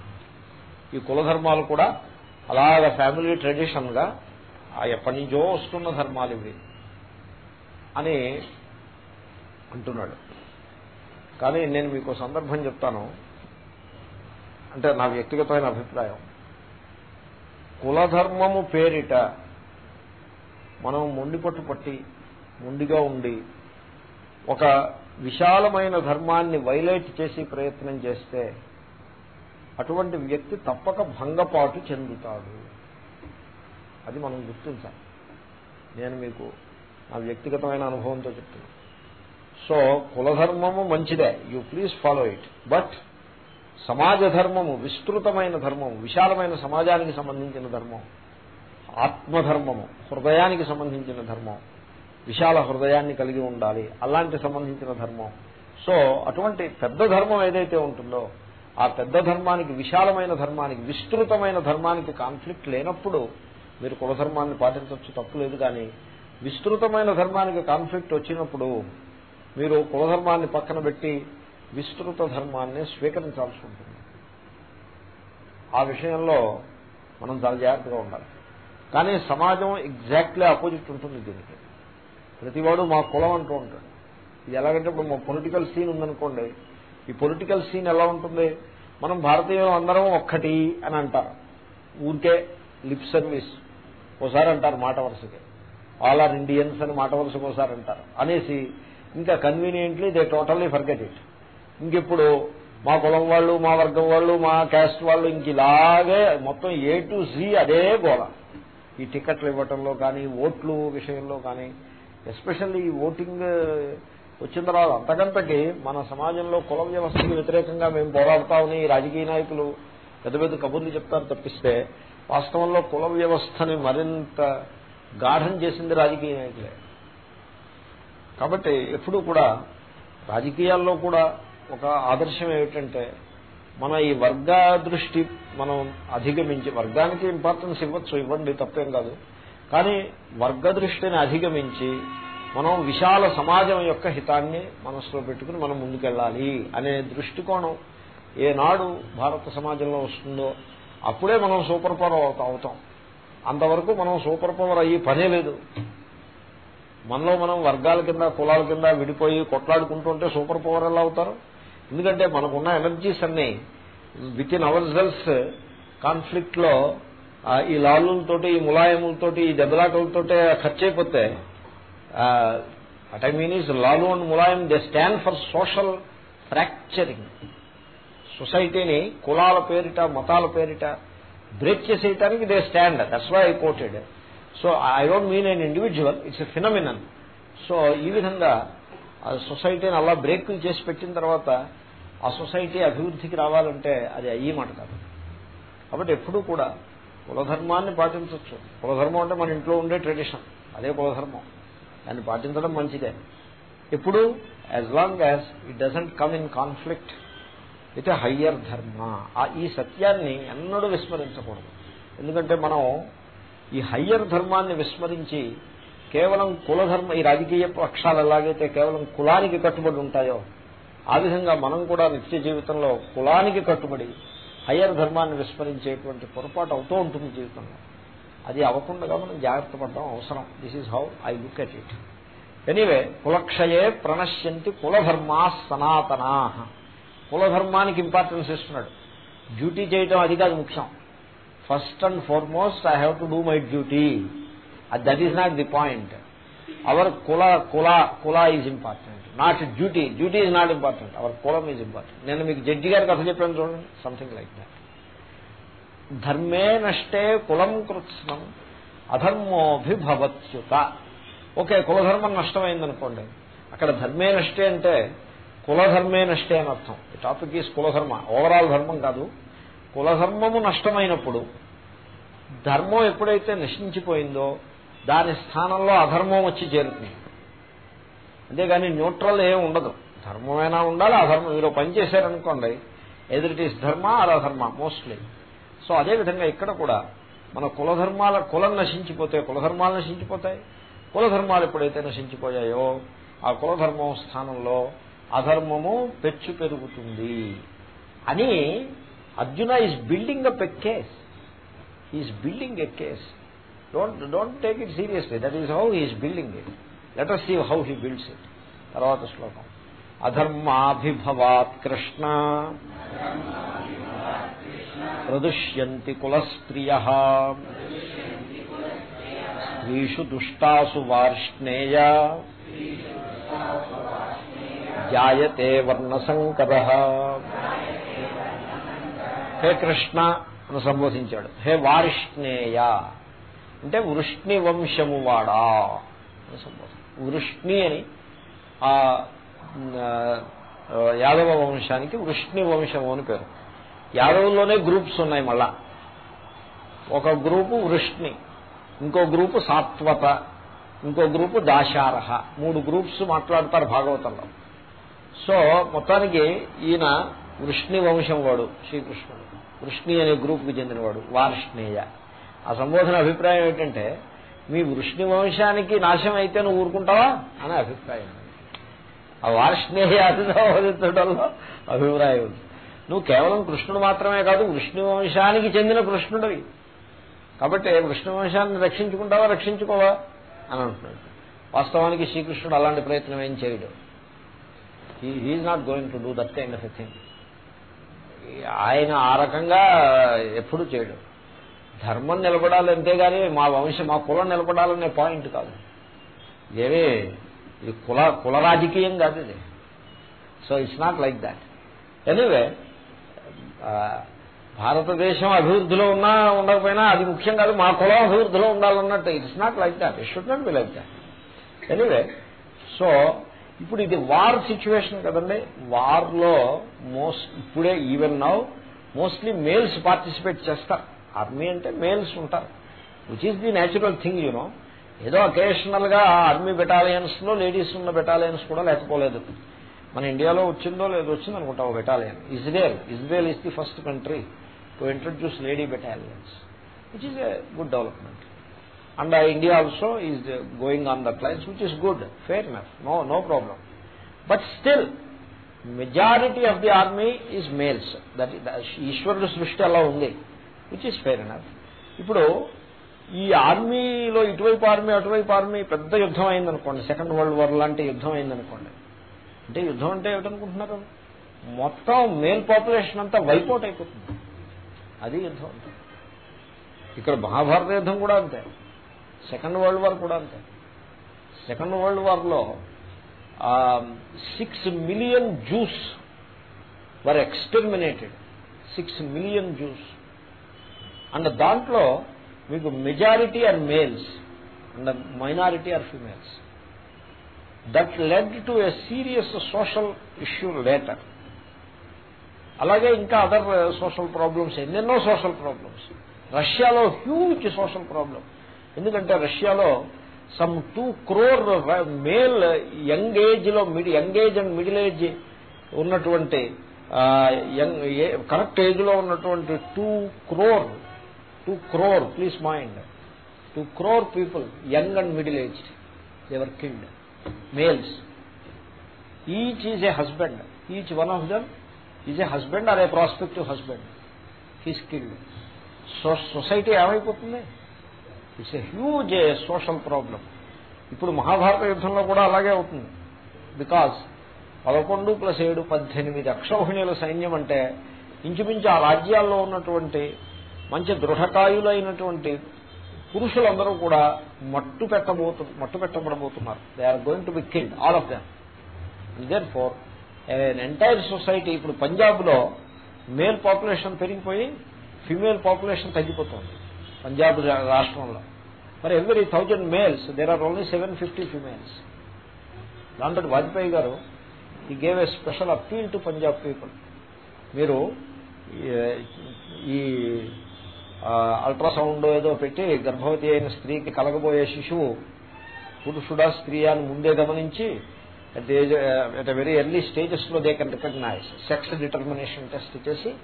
[SPEAKER 1] ఈ కులధర్మాలు కూడా అలాగ ఫ్యామిలీ ట్రెడిషన్గా ఎప్పటి నుంచో వస్తున్న ధర్మాలు ఇవి అని అంటున్నాడు. కానీ నేను మీకు సందర్భం చెప్తాను. అంటే నా వ్యక్తిగతమైన అభిప్రాయం. కులధర్మము పేరిట మనం మొండి పట్టు పట్టి మొండిగా ఉండి ఒక విశాలమైన ధర్మాన్ని వైలేట్ చేసి ప్రయత్నం చేస్తే అటువంటి వ్యక్తి తప్పక భంగపాటు చెందుతాడు. అది మనం గుర్తించాలి. నేను మీకు నా వ్యక్తిగతమైన అనుభవంతో చెప్తున్నాను. సో కులధర్మము మంచిదే. You please follow it but సమాజ ధర్మము విస్తృతమైన ధర్మం విశాలమైన సమాజానికి సంబంధించిన ధర్మం ఆత్మధర్మము హృదయానికి సంబంధించిన ధర్మం విశాల హృదయాన్ని కలిగి ఉండాలి అలాంటి సంబంధించిన ధర్మం సో అటువంటి పెద్ద ధర్మం ఏదైతే ఉంటుందో ఆ పెద్ద ధర్మానికి విశాలమైన ధర్మానికి విస్తృతమైన ధర్మానికి కాన్ఫ్లిక్ట్ లేనప్పుడు మీరు కులధర్మాన్ని పాటించవచ్చు తప్పులేదు కానీ విస్తృతమైన ధర్మానికి కాన్ఫ్లిక్ట్ వచ్చినప్పుడు మీరు కులధర్మాన్ని పక్కన పెట్టి విస్తృత ధర్మాన్ని స్వీకరించాల్సి ఉంటుంది. ఆ విషయంలో మనం చాలా జాగ్రత్తగా ఉండాలి. కానీ సమాజం ఎగ్జాక్ట్లీ ఆపోజిట్ ఉంటుంది దీనికి. ప్రతివాడు మా కులం అంటూ ఉంటాడు. ఇది ఎలాగంటే ఇప్పుడు మా పొలిటికల్ సీన్ ఉందనుకోండి. ఈ పొలిటికల్ సీన్ ఎలా ఉంటుంది? మనం భారతీయులు అందరం ఒక్కటి అని అంటారు. ఊరికే లిప్ సర్వీస్. ఓసారి అంటారు మాట వరుసకి. ఆల్ ఆర్ ఇండియన్స్ అని మాట వరుసకు ఒకసారి అంటారు. అనేసి ఇంకా conveniently they totally forget it ఇంకెప్పుడు? మా కులం వాళ్ళు మా వర్గం వాళ్ళు మా క్యాస్ట్ వాళ్ళు ఇంక ఇలాగే మొత్తం ఏ టు జీ అదే గోళ ఈ టికెట్లు ఇవ్వటంలో కానీ ఓట్లు విషయంలో కానీ ఎస్పెషల్లీ ఈ ఓటింగ్ వచ్చిన తర్వాత అంతకంతకి మన సమాజంలో కుల వ్యవస్థకి వ్యతిరేకంగా మేము పోరాడతామని రాజకీయ నాయకులు పెద్ద పెద్ద కబుర్లు చెప్తారు తప్పిస్తే వాస్తవంలో కుల వ్యవస్థని మరింత గాఢం చేసింది రాజకీయ నాయకులే. కాబట్టి ఎప్పుడూ కూడా రాజకీయాల్లో కూడా ఒక ఆదర్శం ఏమిటంటే మన ఈ వర్గ దృష్టి మనం అధిగమించి వర్గానికి ఇంపార్టెన్స్ ఇవ్వచ్చు ఇవ్వండి తప్పేం కాదు. కానీ వర్గ దృష్టిని అధిగమించి మనం విశాల సమాజం యొక్క హితాన్ని మనసులో పెట్టుకుని మనం ముందుకెళ్ళాలి అనే దృష్టికోణం ఏనాడు భారత సమాజంలో వస్తుందో అప్పుడే మనం సూపర్ పవర్ అవుతాం అంతవరకు మనం సూపర్ పవర్ అయ్యి పనే లేదు. మనలో మనం వర్గాల కింద కులాల కింద విడిపోయి కొట్లాడుకుంటుంటే సూపర్ పవర్ ఎలా అవుతారు? ఎందుకంటే మనకున్న ఎనర్జీస్ అన్ని విత్ ఇన్ అవర్ సెల్స్ కాన్ఫ్లిక్ట్లో ఈ లాలులతోటి ఈ ములాయములతోటి ఈ దెబ్బలాటలతోటి ఖర్చు అయిపోతే at I mean is Lalu and Mulayam they stand for social fracturing సొసైటీని కులాల పేరిట మతాల పేరిట break చేసేయటానికి they stand that's why I quoted so I don't mean an individual it's a phenomenon so ఈ విధంగా ఆ సొసైటీని అలా బ్రేకులు చేసి పెట్టిన తర్వాత ఆ సొసైటీ అభివృద్ధికి రావాలంటే అది అయ్యి మాట కాదు. కాబట్టి ఎప్పుడూ కూడా కులధర్మాన్ని పాటించవచ్చు. కులధర్మం అంటే మన ఇంట్లో ఉండే ట్రెడిషన్. అదే కులధర్మం. దాన్ని పాటించడం మంచిదే. ఎప్పుడు as long as it doesn't come in conflict with higher dharma ఈ సత్యాన్ని ఎన్నడూ విస్మరించకూడదు. ఎందుకంటే మనం ఈ హయ్యర్ ధర్మాన్ని విస్మరించి కేవలం కులధర్మ ఈ రాజకీయ పక్షాలు ఎలాగైతే కేవలం కులానికి కట్టుబడి ఉంటాయో ఆ విధంగా మనం కూడా నిత్య జీవితంలో కులానికి కట్టుబడి హయ్యర్ ధర్మాన్ని విస్మరించేటువంటి పొరపాటు అవుతూ ఉంటుంది జీవితంలో. అది అవ్వకుండా మనం జాగ్రత్త పడడం అవసరం. This is how I look at it anyway కులక్షయే ప్రణశ్యంతి కులధర్మా సనాతనా. కులధర్మానికి ఇంపార్టెన్స్ ఇస్తున్నాడు. డ్యూటీ చేయటం అది కాదు ముఖ్యం. First and foremost I have to do my duty that is not the point our కుల కుల కుల is important not duty duty is not important our కులం ఈజ్ ఇంపార్టెంట్ నేను మీకు జడ్జి గారి కథ చెప్పాను చూడండి. సంథింగ్ లైక్ దాట్ ధర్మే నష్టే కులం కృత్స్నం అధర్మోభిభవత్యుత. ఓకే కులధర్మం నష్టమైందనుకోండి. అక్కడ ధర్మే నష్టే అంటే కులధర్మే నష్టే అని అర్థం. ఈ టాపిక్ ఈజ్ కులధర్మ. ఓవరాల్ ధర్మం కాదు. కులధర్మము నష్టమైనప్పుడు ధర్మం ఎప్పుడైతే నశించిపోయిందో దాని స్థానంలో అధర్మం వచ్చి చేరుతుంది. అంతేగాని న్యూట్రల్ ఏం ఉండదు. ధర్మమైనా ఉండాలి అధర్మం మీరు పని చేశారనుకోండి ఎదురు it is dharma or adharma mostly so అదేవిధంగా ఇక్కడ కూడా మన కులధర్మాల కులం నశించిపోతే కులధర్మాలు నశించిపోతాయి. కులధర్మాలు ఎప్పుడైతే నశించిపోయాయో ఆ కులధర్మం స్థానంలో అధర్మము పెచ్చు పెరుగుతుంది అని Arjuna is building up a case is building a case don't don't take it seriously that is how he's building it later see how he builds it తర్వాత శ్లోకం. అధర్మాభిభవాత్ కృష్ణ. ప్రదుష్యంతి కులస్త్రియ స్త్రీషు దుష్టాసు వార్ష్ణేయ. జాయతే వర్ణసంకర హే కృష్ణ అని సంబోధించాడు. హే వార్ష్ణేయ. అంటే వృష్ణి వంశము వాడా అని సంబోధన వృష్ణి అని ఆ యాదవ వంశానికి వృష్ణి వంశము అని పేరు. యాదవుల్లోనే గ్రూప్స్ ఉన్నాయి మళ్ళా. ఒక గ్రూపు వృష్ణి ఇంకో గ్రూపు సాత్వత ఇంకో గ్రూపు దాశారహ. మూడు గ్రూప్స్ మాట్లాడతారు భాగవతంలో. సో మొత్తానికి ఈయన వృష్ణి వంశం వాడు శ్రీకృష్ణుడు. వృష్ణి అనే గ్రూప్కి చెందినవాడు వార్ష్ణేయ. ఆ సంబోధన అభిప్రాయం ఏంటంటే మీ వృష్ణి వంశానికి నాశం అయితే నువ్వు ఊరుకుంటావా? అనే అభిప్రాయం. ఆ వార్ష్ణేయ అతిథోదించడంలో అభిప్రాయం. ఉంది నువ్వు కేవలం కృష్ణుడు మాత్రమే కాదు వృష్ణి వంశానికి చెందిన కృష్ణుడివి. కాబట్టి వృష్ణి వంశాన్ని రక్షించుకుంటావా రక్షించుకోవా? అని అంటున్నాడు. వాస్తవానికి శ్రీకృష్ణుడు అలాంటి ప్రయత్నం ఏం చేయడు. He's not going to do that kind of a thing ఆయన ఆ రకంగా ఎప్పుడు చేయడు. ధర్మం నిలబడాలి అంతేగాని మా వంశం మా కులం నిలబడాలనే పాయింట్ కాదు. ఏవే ఇది కుల కుల రాజకీయం కాదు ఇది. So it's not like that anyway భారతదేశం అభివృద్ధిలో ఉన్నా ఉండకపోయినా అది ముఖ్యం కాదు. మా కులం అభివృద్ధిలో ఉండాలన్నట్టు. It's not like that it should not be like that anyway so ఇప్పుడు ఇది వార్ సిచ్యువేషన్ కదండి. వార్లో మోస్ట్ ఇప్పుడే even now mostly males participate చేస్తారు. ఆర్మీ అంటే మేల్స్ ఉంటారు. Which is the natural thing you know ఏదో అకేషనల్గా ఆర్మీ బెటాలియన్స్లో లేడీస్ ఉన్న బెటాలియన్స్ కూడా లేకపోలేదు. మన ఇండియాలో వచ్చిందో లేదో వచ్చింది అనుకుంటా ఓ battalion Israel Israel is the first country to introduce lady battalions which is a good development and India also is going on that lines which is good fair enough no no problem but still majority of the army is males that ఈశ్వరుడు సృష్టి అలా ఉంది which is fair enough ఇప్పుడు ఈ ఆర్మీలో ఇటువైపు army అటువైపు army పెద్ద యుద్ధం అయిందనుకోండి. సెకండ్ వరల్డ్ వార్ లాంటి యుద్ధం అయిందనుకోండి. అంటే యుద్ధం అంటే ఏమిటనుకుంటున్నారు? మొత్తం మేల్ పాపులేషన్ అంతా వైపౌట్ అయిపోతుంది. అది యుద్ధం అంటే ఇక్కడ మహాభారత యుద్ధం కూడా అంతే. సెకండ్ వరల్డ్ వార్ కూడా అంతే. Second world వార్లో six million Jews were exterminated six million Jews and దాంట్లో మీకు majority are males and minority are females that led to a serious social issue later అలాగే ఇంకా అదర్ సోషల్ ప్రాబ్లమ్స్ ఎన్నెన్నో social problems రష్యాలో huge social problem ఎందుకంటే రష్యాలో some two crore male young ఏజ్లో young age and middle age ఉన్నటువంటి correct ఏజ్లో ఉన్నటువంటి two crore two crore please mind. Two crore people young and middle aged they were killed males. Each is a husband each one of them is a husband or a prospective husband. He's killed. Society ఏమైపోతుంది? It's a huge social problem ఇప్పుడు మహాభారత యుద్ధంలో కూడా అలాగే అవుతుంది. Because పదకొండు plus ఏడు పద్దెనిమిది అక్షౌహిణీల సైన్యం అంటే ఇంచుమించు ఆ రాజ్యాల్లో ఉన్నటువంటి మంచి దృఢకాయులైనటువంటి పురుషులందరూ కూడా మట్టు పెట్టబోతు మట్టు పెట్టబడబోతున్నారు. They are going to be killed all of them therefore entire society ఇప్పుడు పంజాబ్లో మేల్ పాపులేషన్ పెరిగిపోయి ఫిమేల్ పాపులేషన్ తగ్గిపోతుంది పంజాబ్ రాష్ట్రంలో. మరి every thousand males there are only seven fifty females దాంతో వాజ్పేయి గారు ఈ gave a special appeal to Punjab people మీరు ఈ అల్ట్రాసౌండ్ ఏదో పెట్టి గర్భవతి అయిన స్త్రీకి కలగబోయే శిశువు పురుషుడా స్త్రీ అని ముందే గమనించి at age at very early స్టేజెస్లో they can recognise sex determination test చేసి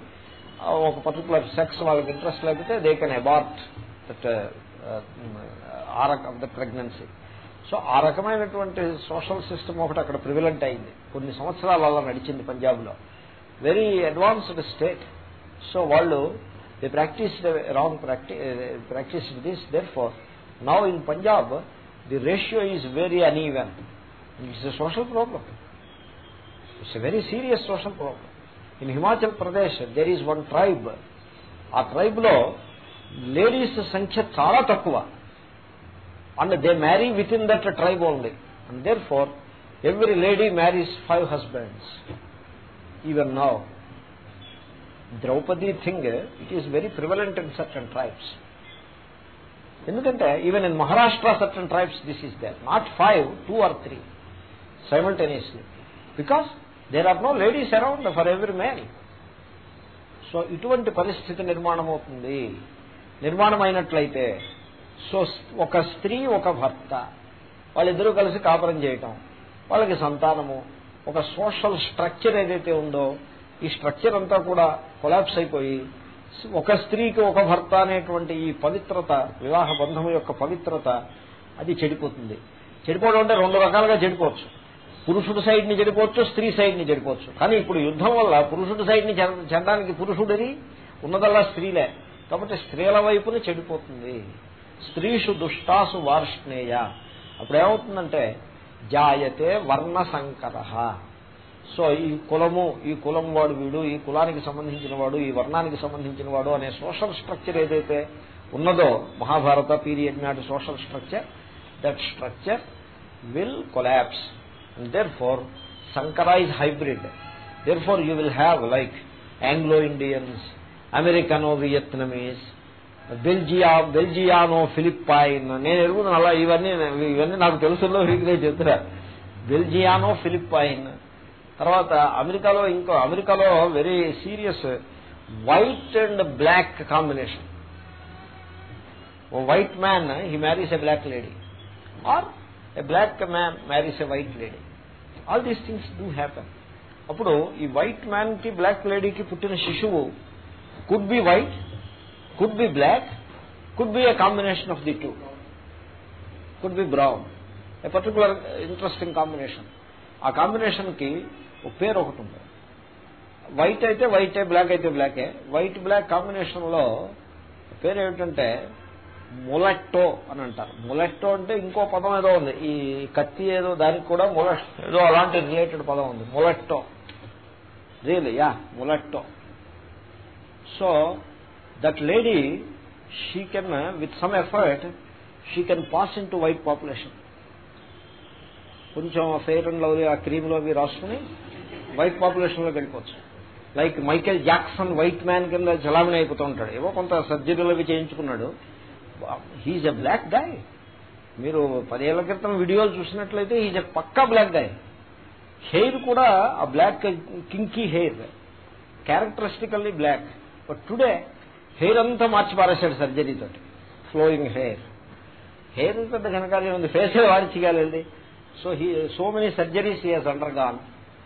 [SPEAKER 1] ఒక పర్టికులర్ సెక్స్ వాళ్ళకి ఇంట్రెస్ట్ లేకపోతే దే కెన్ అబార్ట్ దట్ ఆ రకం ద ప్రెగ్నెన్సీ సో ఆ రకమైనటువంటి సోషల్ సిస్టమ్ ఒకటి అక్కడ ప్రివిలెంట్ అయింది. కొన్ని సంవత్సరాలు అలా నడిచింది పంజాబ్లో. వెరీ అడ్వాన్స్డ్ స్టేట్ సో వాళ్ళు they practice wrong practice this therefore now in Punjab the ratio is very uneven it's a social problem it's a very serious social problem in Himachal Pradesh there is one tribe ఆ tribe లో ladies సంఖ్య చాలా తక్కువ and they marry within that tribe only and therefore every lady marries five husbands even now Draupadi thing it is very prevalent in certain tribes ఎందుకంటే even in Maharashtra certain tribes this is there not five two or three simultaneously because there are no ladies around for every man so ఇటువంటి పరిస్థితి నిర్మాణం అవుతుంది నిర్మాణం అయినట్లయితే so ఒక స్త్రీ ఒక భర్త వాళ్ళిద్దరూ కలిసి కాపురం చేయటం వాళ్ళకి సంతానము ఒక సోషల్ స్ట్రక్చర్ ఏదైతే ఉందో ఈ స్ట్రక్చర్ అంతా కూడా కొలాప్స్ అయిపోయి ఒక స్త్రీకి ఒక భర్త అనేటువంటి ఈ పవిత్రత వివాహ బంధం యొక్క పవిత్రత అది చెడిపోతుంది. చెడిపోవడం అంటే రెండు రకాలుగా చెడిపోవచ్చు. పురుషుడు సైడ్ని చెడిపోవచ్చు స్త్రీ సైడ్ని చెడిపోవచ్చు. కానీ ఇప్పుడు యుద్ధం వల్ల పురుషుడు సైడ్ని చెందడానికి పురుషుడిని ఉన్నదల్లా స్త్రీలే. కాబట్టి స్త్రీల వైపుని చెడిపోతుంది. స్త్రీషు దుష్టాసు వార్ష్ణేయ. అప్పుడు ఏమవుతుందంటే జాయతే వర్ణ సంకర సో ఈ కులము ఈ కులం వాడు వీడు ఈ కులానికి సంబంధించిన వాడు ఈ వర్ణానికి సంబంధించిన వాడు అనే సోషల్ స్ట్రక్చర్ ఏదైతే ఉన్నదో మహాభారత పీరియడ్ నాటి social structure that structure will collapse and therefore సంకర is hybrid therefore you will have like Anglo Indians Americano Vietnamese Belgian Belgiano Philippine నేను ఎరుగుతాను అలా ఇవన్నీ ఇవన్నీ నాకు తెలుసులో వీటినే చెప్తున్నా. బెల్జియానో ఫిలిప్పైన్ తర్వాత అమెరికాలో ఇంకో అమెరికాలో very serious white and black combination oh white man he marries a black lady or a black man marries a white lady all these things do happen అప్పుడు ఈ వైట్ మ్యాన్కి బ్లాక్ లేడీకి పుట్టిన శిశువు could be white could be black could be a combination of the two could be brown a particular interesting combination ఆ కాంబినేషన్కి పేరు ఒకటి ఉంది. వైట్ అయితే వైటే బ్లాక్ అయితే బ్లాకే వైట్ బ్లాక్ కాంబినేషన్లో పేరు ఏమిటంటే ములెట్టో అని అంటారు. ములెట్టో అంటే ఇంకో పదం ఏదో ఉంది. ఈ కత్తి ఏదో దానికి కూడా ములెట్ ఏదో అలాంటి రిలేటెడ్ పదం ఉంది. Mulatto. Real yeah mulatto. So that lady she can with some effort she can pass in to white population కొంచెం ఫెయిర్ అండ్ లవ్లీ ఆ క్రీమ్లో అవి రాసుకుని వైట్ పాపులేషన్లో వెళ్ళిపోవచ్చు. Like Michael Jackson white man కింద చలామణి అయిపోతూ ఉంటాడు. ఏవో కొంత సర్జరీలు అవి చేయించుకున్నాడు. హీజ్ ఎ బ్లాక్ గాయ్ మీరు పదేళ్ళ క్రితం వీడియోలు చూసినట్లయితే is a Pakka black guy hair కూడా ఆ black kinky hair characteristically black but today hair అంతా మార్చి పారేశాడు సర్జరీతో ఫ్లోయింగ్ హెయిర్ హెయిర్ పెద్ద ఘనకార్యం ఉంది. ఫేస్ వాడిచిగాలండి కాలేదు He so many surgeries he he's undergone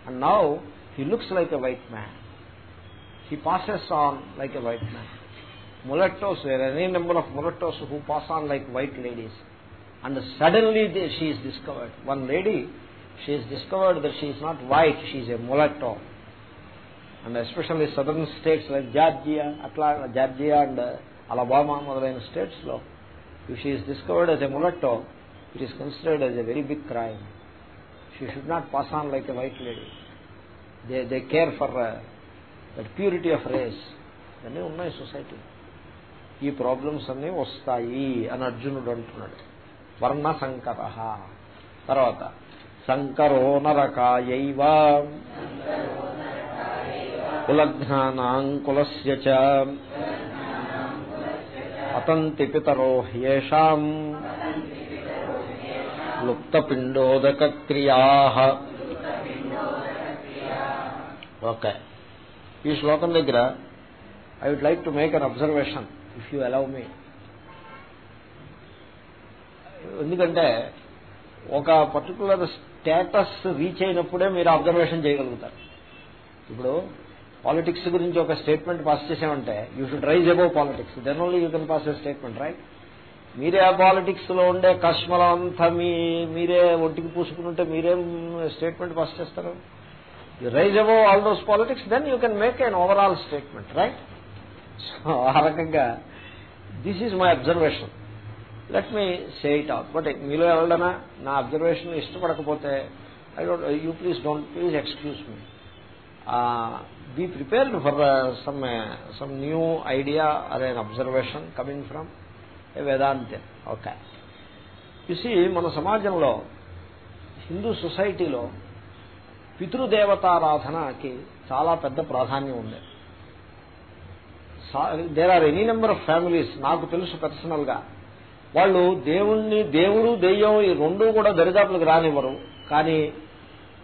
[SPEAKER 1] and now he looks like a white man he passes on like a white man. Mulattoes, there are any number of mulattoes who pass on like white ladies. And suddenly they, she is discovered. One lady, she is discovered that she is not white, she is a mulatto. And especially southern states like Georgia, Atlanta, Georgia and uh, Alabama, మొదలైన states లో, if she is discovered as it is considered as a very big crime she should not pass on like a white lady they they care for that purity of race ఇవన్నీ ఉన్నాయి society ఈ problems అన్నీ వస్తాయి అని అర్జునుడు అంటున్నాడు వర్ణ సంకర తర్వాత సంకరో నరకాయైవ కులఘ్నానాం కులస్య చ అతంతి పితరో హ్యేషాం లుప్తపిండోదక క్రియా ఓకే. ఈ శ్లోకం దగ్గర I would like to make an observation if you allow me ఎందుకంటే ఒక పర్టికులర్ స్టేటస్ రీచ్ అయినప్పుడే మీరు అబ్జర్వేషన్ చేయగలుగుతారు. ఇప్పుడు పాలిటిక్స్ గురించి ఒక స్టేట్మెంట్ పాస్ చేసామంటే you should rise above politics then only you can pass a statement right మీరే ఆ పాలిటిక్స్లో ఉండే కష్మలం అంతా మీ మీరే ఒంటికి పూసుకుంటే మీరేం స్టేట్మెంట్ పాస్ చేస్తారు? Rise above all those politics then you can make an overall statement right so ఆ రకంగా this is my observation let me say it out but మీలో ఎవరైనా నా observation ఇష్టపడకపోతే I don't you please don't please excuse me be prepared for some some new idea అదే observation coming from Vedanti. Okay. చూసి మన సమాజంలో హిందూ సొసైటీలో పితృదేవతారాధనకి చాలా పెద్ద ప్రాధాన్యం ఉంది. There are any number of families నాకు తెలుసు పర్సనల్గా వాళ్ళు దేవుణ్ణి దేవుడు దెయ్యం ఈ రెండూ కూడా దరిదాపులకు రానివ్వరు. కానీ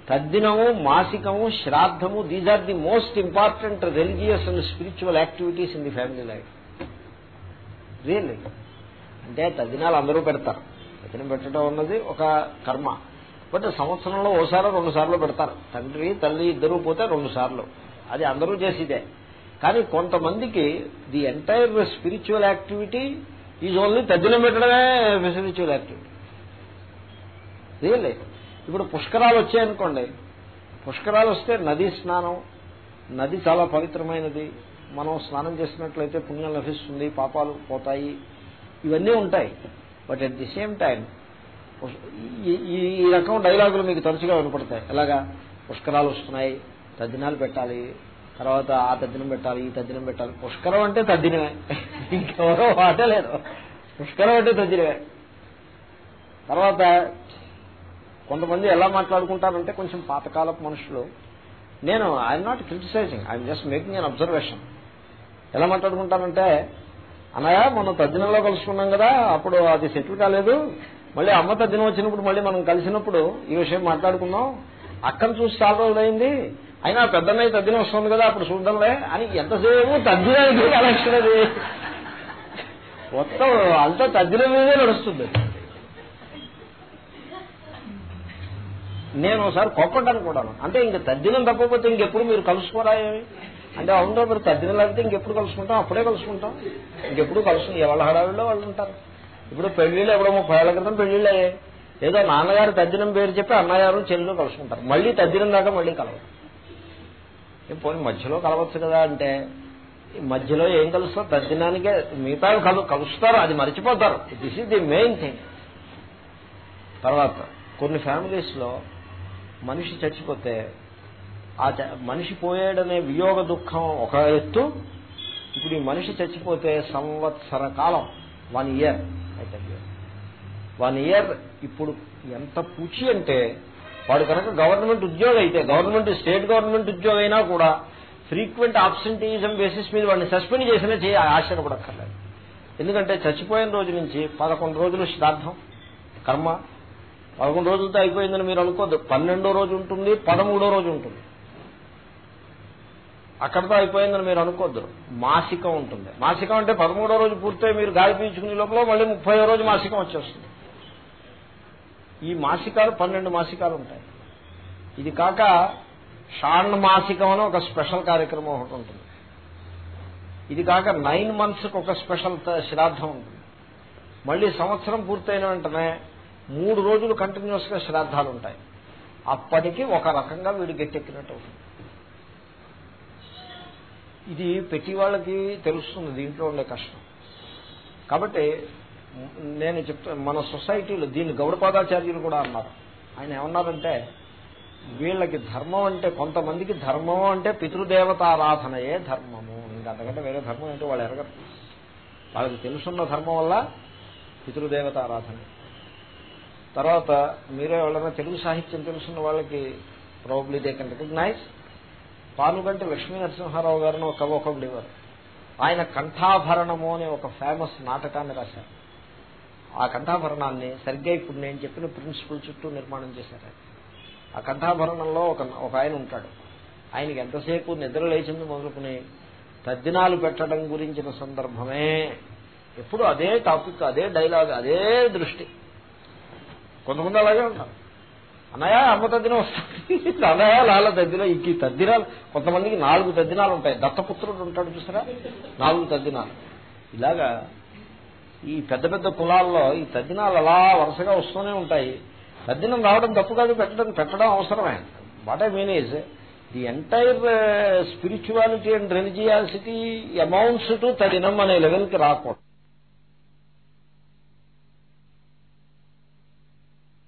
[SPEAKER 1] తద్దినము మాసికము శ్రాద్ధము these are the most important religious and spiritual activities in the family life really అంటే తద్దినాలు అందరూ పెడతారు. తద్దినం పెట్టడం అన్నది ఒక కర్మ. బట్ సంవత్సరంలో ఓసారి రెండు సార్లు పెడతారు. తండ్రి తల్లి ఇద్దరూ పోతే రెండు సార్లు. అది అందరూ చేసేదే. కానీ కొంతమందికి the entire spiritual activity is only తద్దినం పెట్టడమే స్పిరిచువల్ యాక్టివిటీ. రియల్లీ. ఇప్పుడు పుష్కరాలు వచ్చాయనుకోండి పుష్కరాలు వస్తే నదీ స్నానం. నది చాలా పవిత్రమైనది. మనం స్నానం చేసినట్లయితే పుణ్యం లభిస్తుంది పాపాలు పోతాయి. ఇవన్నీ ఉంటాయి. But at the same time ఈ రకం డైలాగులు మీకు తరచుగా వినపడతాయి. ఎలాగా? పుష్కరాలు వస్తున్నాయి తద్దినాలు పెట్టాలి తర్వాత ఆ తద్దినం పెట్టాలి ఈ తద్దినం పెట్టాలి. పుష్కరం అంటే తద్దినమే. ఇంకెవరో వాటే లేదు పుష్కరం అంటే తద్దినమే. తర్వాత కొంతమంది ఎలా మాట్లాడుకుంటారంటే కొంచెం పాతకాలపు మనుషులు నేను I'm not criticising I'm just making an observation ఎలా మాట్లాడుకుంటారంటే అన్నయ్య మనం తద్దినంలో కలుసుకున్నాం కదా అప్పుడు అది సెటిల్ కాలేదు. మళ్ళీ అమ్మ తద్దినం వచ్చినప్పుడు మళ్ళీ మనం కలిసినప్పుడు ఈ విషయం మాట్లాడుకున్నాం అక్కను చూసి చాలా రోజులైంది. అయినా పెద్దన్నయ్య తద్దినం వస్తుంది కదా అప్పుడు చూద్దాంలే అని ఎంతసేపు తద్దినానికి కలెక్షన్ అది మొత్తం అంతా తద్దినం మీదే నడుస్తుంది. నేను ఒకసారి కోప్పడ్డాను కూడాను. అంటే ఇంక తద్దినం తప్పకపోతే ఇంకెప్పుడు మీరు కలుసుకోరా ఏమి? అంటే అవును మరి తద్దినం లేకపోతే ఇంకెప్పుడు కలుసుకుంటాం? అప్పుడే కలుసుకుంటాం. ఇంకెప్పుడు కలుసు ఎవరి హడావిలో వాళ్ళు ఉంటారు. ఇప్పుడు పెళ్ళిళ్ళు ఎప్పుడో ముప్పై ఏళ్ళ క్రితం పెళ్ళిళ్ళు అయ్యాయి. ఏదో నాన్నగారు తద్దినం పేరు చెప్పి అన్నగారు చెల్లెలు కలుసుకుంటారు. మళ్ళీ తద్దినం దాకా మళ్ళీ కలవరు. పోనీ మధ్యలో కలవచ్చు కదా అంటే మధ్యలో ఏం కలుస్తారు తద్దినానికే మిగతా కలు కలుస్తారు అది మర్చిపోతారు. This is the main thing తర్వాత కొన్ని ఫ్యామిలీస్లో మనిషి చచ్చిపోతే ఆ మనిషి పోయాడనే వియోగ దుఃఖం ఒక ఎత్తు ఇప్పుడు ఈ మనిషి చచ్చిపోతే సంవత్సర కాలం వన్ ఇయర్ అయితే వన్ ఇయర్ ఇప్పుడు ఎంత పూచి అంటే వాడు కనుక గవర్నమెంట్ ఉద్యోగం అయితే గవర్నమెంట్ స్టేట్ గవర్నమెంట్ ఉద్యోగం అయినా కూడా ఫ్రీక్వెంట్ ఆబ్సెంటీజం బేసిస్ మీద వాడిని సస్పెండ్ చేసినా చేయ ఆశ్చర్యపడక్కర్లేదు. ఎందుకంటే చచ్చిపోయిన రోజు నుంచి పదకొండు రోజులు శ్రాద్ధం కర్మ. పదకొండు రోజులతో అయిపోయిందని మీరు అనుకోద్దు. పన్నెండో రోజు ఉంటుంది పదమూడో రోజు ఉంటుంది. అక్కడితో అయిపోయిందని మీరు అనుకోద్దు. మాసికం ఉంటుంది. మాసికం అంటే పదమూడో రోజు పూర్తయి మీరు గాలి పీల్చుకునే లోపల మళ్ళీ ముప్పై రోజు మాసికం వచ్చేస్తుంది. ఈ మాసికాలు పన్నెండు మాసికాలు ఉంటాయి. ఇది కాక షాణ్ మాసికం అని ఒక స్పెషల్ కార్యక్రమం ఒకటి ఉంటుంది. ఇది కాక నైన్ మంత్స్కి ఒక స్పెషల్ శ్రాద్ధం ఉంటుంది. మళ్ళీ సంవత్సరం పూర్తయిన వెంటనే మూడు రోజులు కంటిన్యూస్గా శ్రాద్ధాలు ఉంటాయి. అప్పటికి ఒక రకంగా వీడు గట్టెక్కినట్టు అవుతుంది. ఇది పెట్టి వాళ్ళకి తెలుస్తుంది దీంట్లో ఉండే కష్టం. కాబట్టి నేను చెప్తాను మన సొసైటీలో దీన్ని గౌడపాదాచార్యులు కూడా అన్నారు. ఆయన ఏమన్నారంటే వీళ్ళకి ధర్మం అంటే కొంతమందికి ధర్మం అంటే పితృదేవతారాధనయే ధర్మము. ఇంకా అంతకంటే వేరే ధర్మం ఏంటో వాళ్ళు ఎరగరు. వాళ్ళకి తెలుసున్న ధర్మం వల్ల పితృదేవతారాధన. తర్వాత మీరే ఎవరైనా తెలుగు సాహిత్యం తెలుసున్న వాళ్ళకి probably they can recognise Panuganti Lakshmi Narasimha Rao గారిని ఒక కవి ఒక ఉండేవారు
[SPEAKER 2] ఆయన కంఠాభరణము అనే ఒక ఫేమస్ నాటకాన్ని రాశారు. ఆ కంఠాభరణాన్ని సరిగ్గా ఇప్పుడు నేను చెప్పిన ప్రిన్సిపల్ చుట్టూ నిర్మాణం చేశారు ఆ కంఠాభరణంలో ఒక ఒక ఆయన ఉంటాడు. ఆయనకి ఎంతసేపు నిద్ర లేచింది మొదలుకుని తద్దినాలు పెట్టడం గురించిన సందర్భమే. ఎప్పుడు అదే టాపిక్ అదే డైలాగ్ అదే దృష్టి. కొంతమంది అలాగే ఉంటారు. అన్నయ్య అమ్మ తద్దిన వస్తుంది అన్నయ్య లాల తద్దిన ఈ తద్దినాలు కొంతమందికి నాలుగు తద్దినాలు ఉంటాయి. దత్తపుత్రుడు ఉంటాడు చూసారా? నాలుగు తద్దినాలు. ఇలాగా ఈ పెద్ద పెద్ద కులాల్లో ఈ తద్దినాలు అలా వరుసగా వస్తూనే ఉంటాయి. తద్దినం రావడం తప్పు కాదు పెట్టడం పెట్టడం అవసరమే. What I mean is the entire spirituality and religiosity amounts to తదినం అనే లెవెల్కి రాకూడదు.